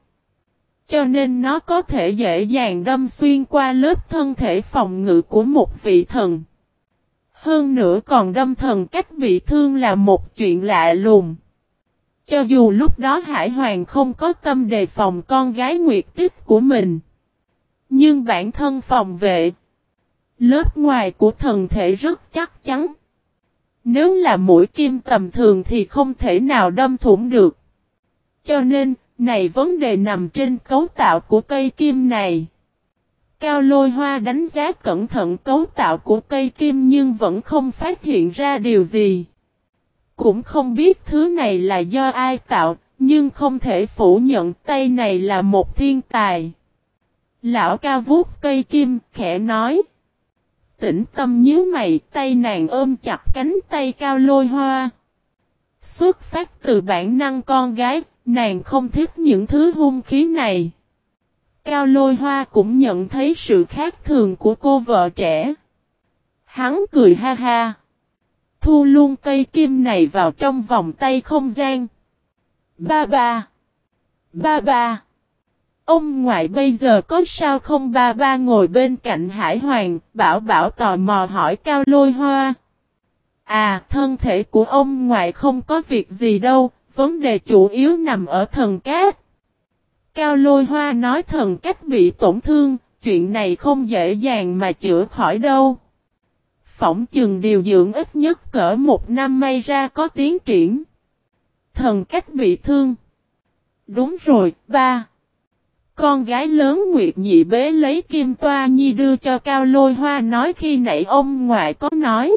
Cho nên nó có thể dễ dàng đâm xuyên qua lớp thân thể phòng ngự của một vị thần. Hơn nữa còn đâm thần cách bị thương là một chuyện lạ lùng. Cho dù lúc đó Hải Hoàng không có tâm đề phòng con gái nguyệt tích của mình. Nhưng bản thân phòng vệ. Lớp ngoài của thần thể rất chắc chắn. Nếu là mũi kim tầm thường thì không thể nào đâm thủng được. Cho nên, này vấn đề nằm trên cấu tạo của cây kim này. Cao lôi hoa đánh giá cẩn thận cấu tạo của cây kim nhưng vẫn không phát hiện ra điều gì. Cũng không biết thứ này là do ai tạo, nhưng không thể phủ nhận tay này là một thiên tài. Lão ca vuốt cây kim, khẽ nói. Tĩnh tâm nhíu mày, tay nàng ôm chặt cánh tay cao lôi hoa. Xuất phát từ bản năng con gái, nàng không thích những thứ hung khí này. Cao lôi hoa cũng nhận thấy sự khác thường của cô vợ trẻ. Hắn cười ha ha. Thu luôn cây kim này vào trong vòng tay không gian. Ba ba. Ba ba. Ông ngoại bây giờ có sao không ba ba ngồi bên cạnh hải hoàng, bảo bảo tò mò hỏi cao lôi hoa. À, thân thể của ông ngoại không có việc gì đâu, vấn đề chủ yếu nằm ở thần cát. Cao lôi hoa nói thần cách bị tổn thương, chuyện này không dễ dàng mà chữa khỏi đâu. Phỏng chừng điều dưỡng ít nhất cỡ một năm may ra có tiến triển. Thần cách bị thương. Đúng rồi, ba. Con gái lớn Nguyệt Nhị bế lấy kim toa nhi đưa cho Cao Lôi Hoa nói khi nãy ông ngoại có nói.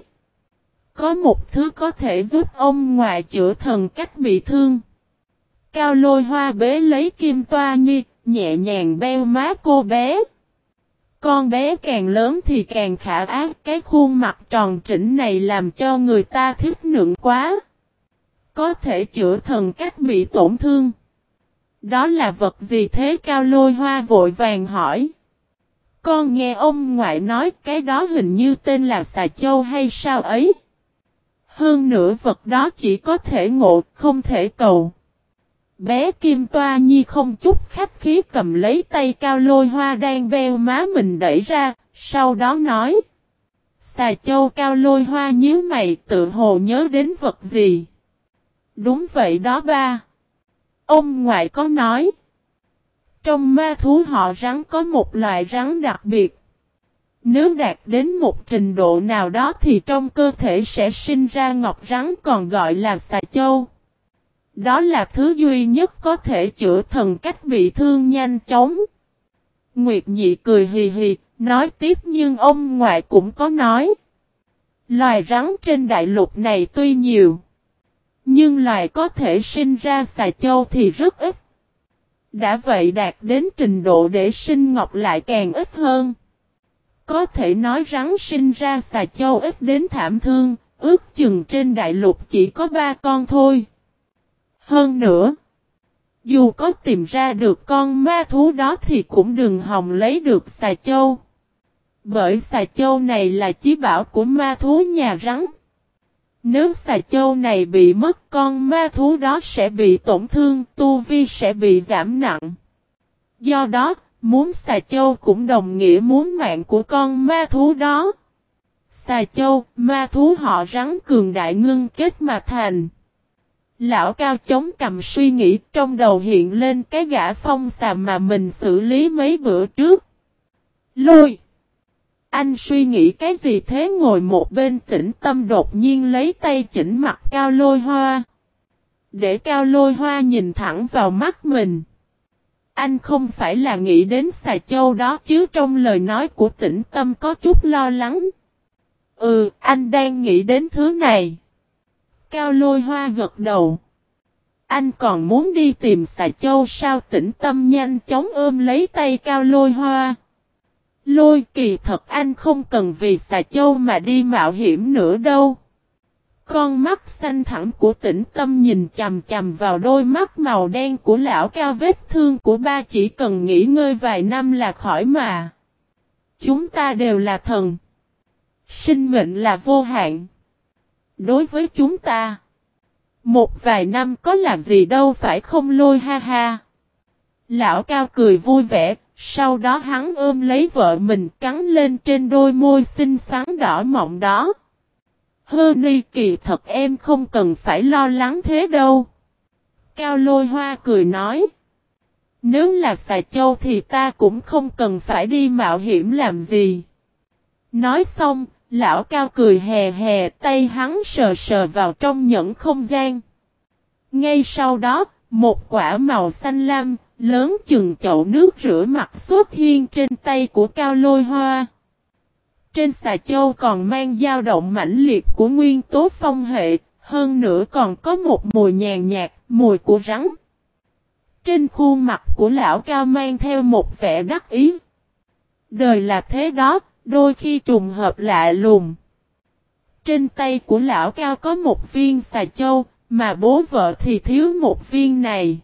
Có một thứ có thể giúp ông ngoại chữa thần cách bị thương. Cao Lôi Hoa bế lấy kim toa nhi, nhẹ nhàng beo má cô bé. Con bé càng lớn thì càng khả ác, cái khuôn mặt tròn trĩnh này làm cho người ta thích nượng quá. Có thể chữa thần cách bị tổn thương. Đó là vật gì thế cao lôi hoa vội vàng hỏi. Con nghe ông ngoại nói cái đó hình như tên là xà châu hay sao ấy. Hơn nữa vật đó chỉ có thể ngộ, không thể cầu. Bé Kim Toa Nhi không chút khách khí cầm lấy tay cao lôi hoa đang veo má mình đẩy ra, sau đó nói. Xà châu cao lôi hoa nhíu mày tự hồ nhớ đến vật gì. Đúng vậy đó ba. Ông ngoại có nói. Trong ma thú họ rắn có một loại rắn đặc biệt. Nếu đạt đến một trình độ nào đó thì trong cơ thể sẽ sinh ra ngọc rắn còn gọi là xà châu. Đó là thứ duy nhất có thể chữa thần cách bị thương nhanh chóng. Nguyệt nhị cười hì hì, nói tiếp nhưng ông ngoại cũng có nói. Loài rắn trên đại lục này tuy nhiều. Nhưng loài có thể sinh ra xà châu thì rất ít. Đã vậy đạt đến trình độ để sinh ngọc lại càng ít hơn. Có thể nói rắn sinh ra xà châu ít đến thảm thương, ước chừng trên đại lục chỉ có ba con thôi. Hơn nữa, dù có tìm ra được con ma thú đó thì cũng đừng hòng lấy được xà châu. Bởi xà châu này là chí bảo của ma thú nhà rắn. Nếu xà châu này bị mất con ma thú đó sẽ bị tổn thương, tu vi sẽ bị giảm nặng. Do đó, muốn xà châu cũng đồng nghĩa muốn mạng của con ma thú đó. Xà châu, ma thú họ rắn cường đại ngưng kết mà thành. Lão cao chống cầm suy nghĩ trong đầu hiện lên cái gã phong xà mà mình xử lý mấy bữa trước. Lôi! Anh suy nghĩ cái gì thế ngồi một bên tĩnh tâm đột nhiên lấy tay chỉnh mặt cao lôi hoa. Để cao lôi hoa nhìn thẳng vào mắt mình. Anh không phải là nghĩ đến xà châu đó chứ trong lời nói của tĩnh tâm có chút lo lắng. Ừ, anh đang nghĩ đến thứ này. Cao lôi hoa gật đầu. Anh còn muốn đi tìm xà châu sao tĩnh tâm nhanh chóng ôm lấy tay cao lôi hoa. Lôi kỳ thật anh không cần vì xà châu mà đi mạo hiểm nữa đâu. Con mắt xanh thẳm của tĩnh tâm nhìn chầm chầm vào đôi mắt màu đen của lão cao vết thương của ba chỉ cần nghỉ ngơi vài năm là khỏi mà. Chúng ta đều là thần. Sinh mệnh là vô hạn. Đối với chúng ta, một vài năm có làm gì đâu phải không lôi ha ha. Lão cao cười vui vẻ, sau đó hắn ôm lấy vợ mình cắn lên trên đôi môi xinh xắn đỏ mọng đó. Hơ ni kỳ thật em không cần phải lo lắng thế đâu. Cao lôi hoa cười nói. Nếu là xà châu thì ta cũng không cần phải đi mạo hiểm làm gì. Nói xong, lão cao cười hè hè tay hắn sờ sờ vào trong nhẫn không gian. Ngay sau đó, một quả màu xanh lam, lớn chừng chậu nước rửa mặt xuất hiện trên tay của cao lôi hoa. Trên xà châu còn mang dao động mãnh liệt của nguyên tố phong hệ, hơn nữa còn có một mùi nhàn nhạt, mùi của rắn. Trên khuôn mặt của lão cao mang theo một vẻ đắc ý. Đời là thế đó, đôi khi trùng hợp lạ lùng. Trên tay của lão cao có một viên xà châu, mà bố vợ thì thiếu một viên này.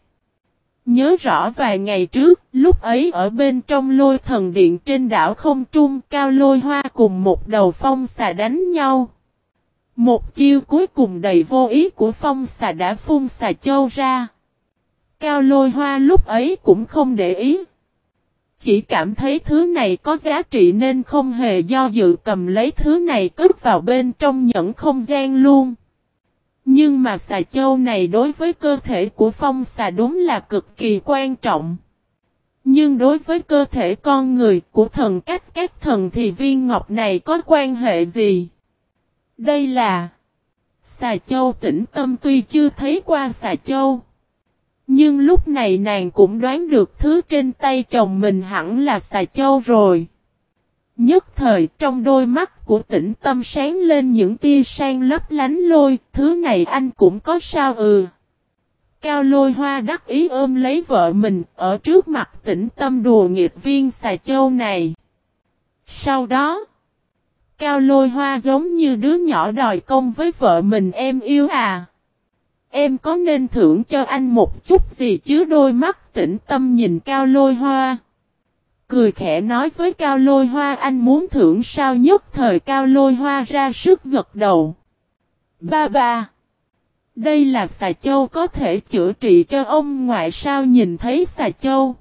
Nhớ rõ vài ngày trước, lúc ấy ở bên trong lôi thần điện trên đảo không trung cao lôi hoa cùng một đầu phong xà đánh nhau. Một chiêu cuối cùng đầy vô ý của phong xà đã phun xà châu ra. Cao lôi hoa lúc ấy cũng không để ý. Chỉ cảm thấy thứ này có giá trị nên không hề do dự cầm lấy thứ này cất vào bên trong nhẫn không gian luôn. Nhưng mà xà châu này đối với cơ thể của phong xà đúng là cực kỳ quan trọng. Nhưng đối với cơ thể con người của thần cách, các thần thì viên ngọc này có quan hệ gì? Đây là, Xà châu tĩnh tâm tuy chưa thấy qua xà châu. Nhưng lúc này nàng cũng đoán được thứ trên tay chồng mình hẳn là xà châu rồi. Nhất thời trong đôi mắt của tĩnh tâm sáng lên những tia sang lấp lánh lôi, thứ này anh cũng có sao ừ. Cao lôi hoa đắc ý ôm lấy vợ mình ở trước mặt tĩnh tâm đùa nghiệt viên xà châu này. Sau đó, Cao lôi hoa giống như đứa nhỏ đòi công với vợ mình em yêu à. Em có nên thưởng cho anh một chút gì chứ đôi mắt tĩnh tâm nhìn cao lôi hoa. Cười khẽ nói với Cao Lôi Hoa anh muốn thưởng sao nhất thời Cao Lôi Hoa ra sức gật đầu. Ba ba. Đây là xà châu có thể chữa trị cho ông ngoại sao nhìn thấy xà châu.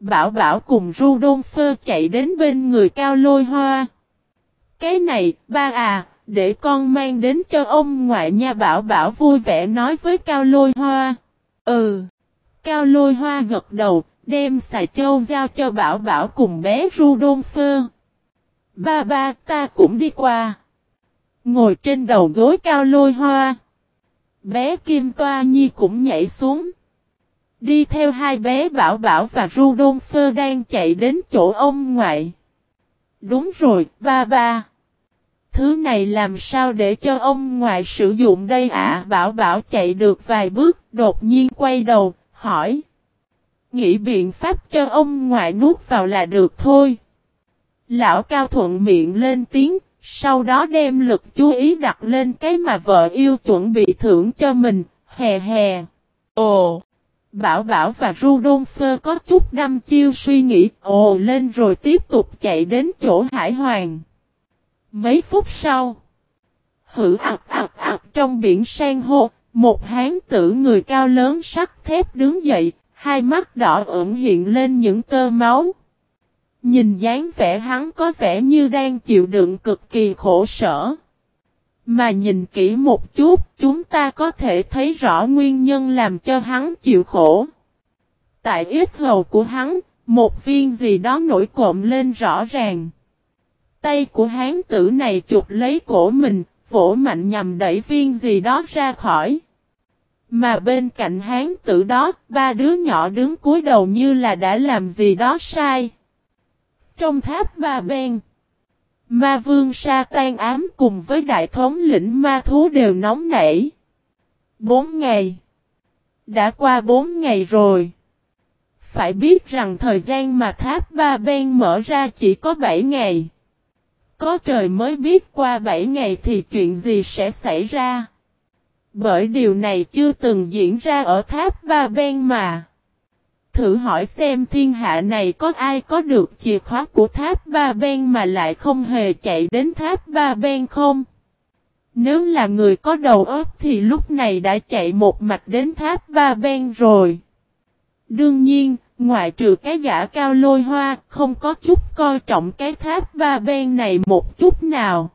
Bảo Bảo cùng Rudolfo chạy đến bên người Cao Lôi Hoa. Cái này, ba à, để con mang đến cho ông ngoại nha Bảo Bảo vui vẻ nói với Cao Lôi Hoa. Ừ. Cao Lôi Hoa gật đầu, Đem xà châu giao cho Bảo Bảo cùng bé Rudolfo. Ba ba ta cũng đi qua. Ngồi trên đầu gối cao lôi hoa. Bé Kim Toa Nhi cũng nhảy xuống. Đi theo hai bé Bảo Bảo và Rudolfo đang chạy đến chỗ ông ngoại. Đúng rồi, ba ba. Thứ này làm sao để cho ông ngoại sử dụng đây ạ? Bảo Bảo chạy được vài bước, đột nhiên quay đầu, hỏi. Nghĩ biện pháp cho ông ngoại nuốt vào là được thôi. Lão cao thuận miệng lên tiếng, sau đó đem lực chú ý đặt lên cái mà vợ yêu chuẩn bị thưởng cho mình, hè hè. Ồ! Bảo Bảo và Rudolfo có chút đăm chiêu suy nghĩ ồ lên rồi tiếp tục chạy đến chỗ Hải Hoàng. Mấy phút sau, hử ạc ạc ạc trong biển sang hô, một hán tử người cao lớn sắt thép đứng dậy, hai mắt đỏ ửng hiện lên những tơ máu. Nhìn dáng vẻ hắn có vẻ như đang chịu đựng cực kỳ khổ sở. Mà nhìn kỹ một chút, chúng ta có thể thấy rõ nguyên nhân làm cho hắn chịu khổ. Tại ít hầu của hắn, một viên gì đó nổi cộm lên rõ ràng. Tay của hán tử này chụp lấy cổ mình, vỗ mạnh nhằm đẩy viên gì đó ra khỏi. Mà bên cạnh hán tử đó, ba đứa nhỏ đứng cúi đầu như là đã làm gì đó sai. Trong tháp ba ben, ma vương sa tan ám cùng với đại thống lĩnh ma thú đều nóng nảy. Bốn ngày. Đã qua bốn ngày rồi. Phải biết rằng thời gian mà tháp ba ben mở ra chỉ có bảy ngày. Có trời mới biết qua bảy ngày thì chuyện gì sẽ xảy ra. Bởi điều này chưa từng diễn ra ở tháp ba ben mà. Thử hỏi xem thiên hạ này có ai có được chìa khóa của tháp ba ben mà lại không hề chạy đến tháp ba ben không? Nếu là người có đầu óc thì lúc này đã chạy một mạch đến tháp ba ben rồi. Đương nhiên, ngoại trừ cái gã cao lôi hoa, không có chút coi trọng cái tháp ba ben này một chút nào.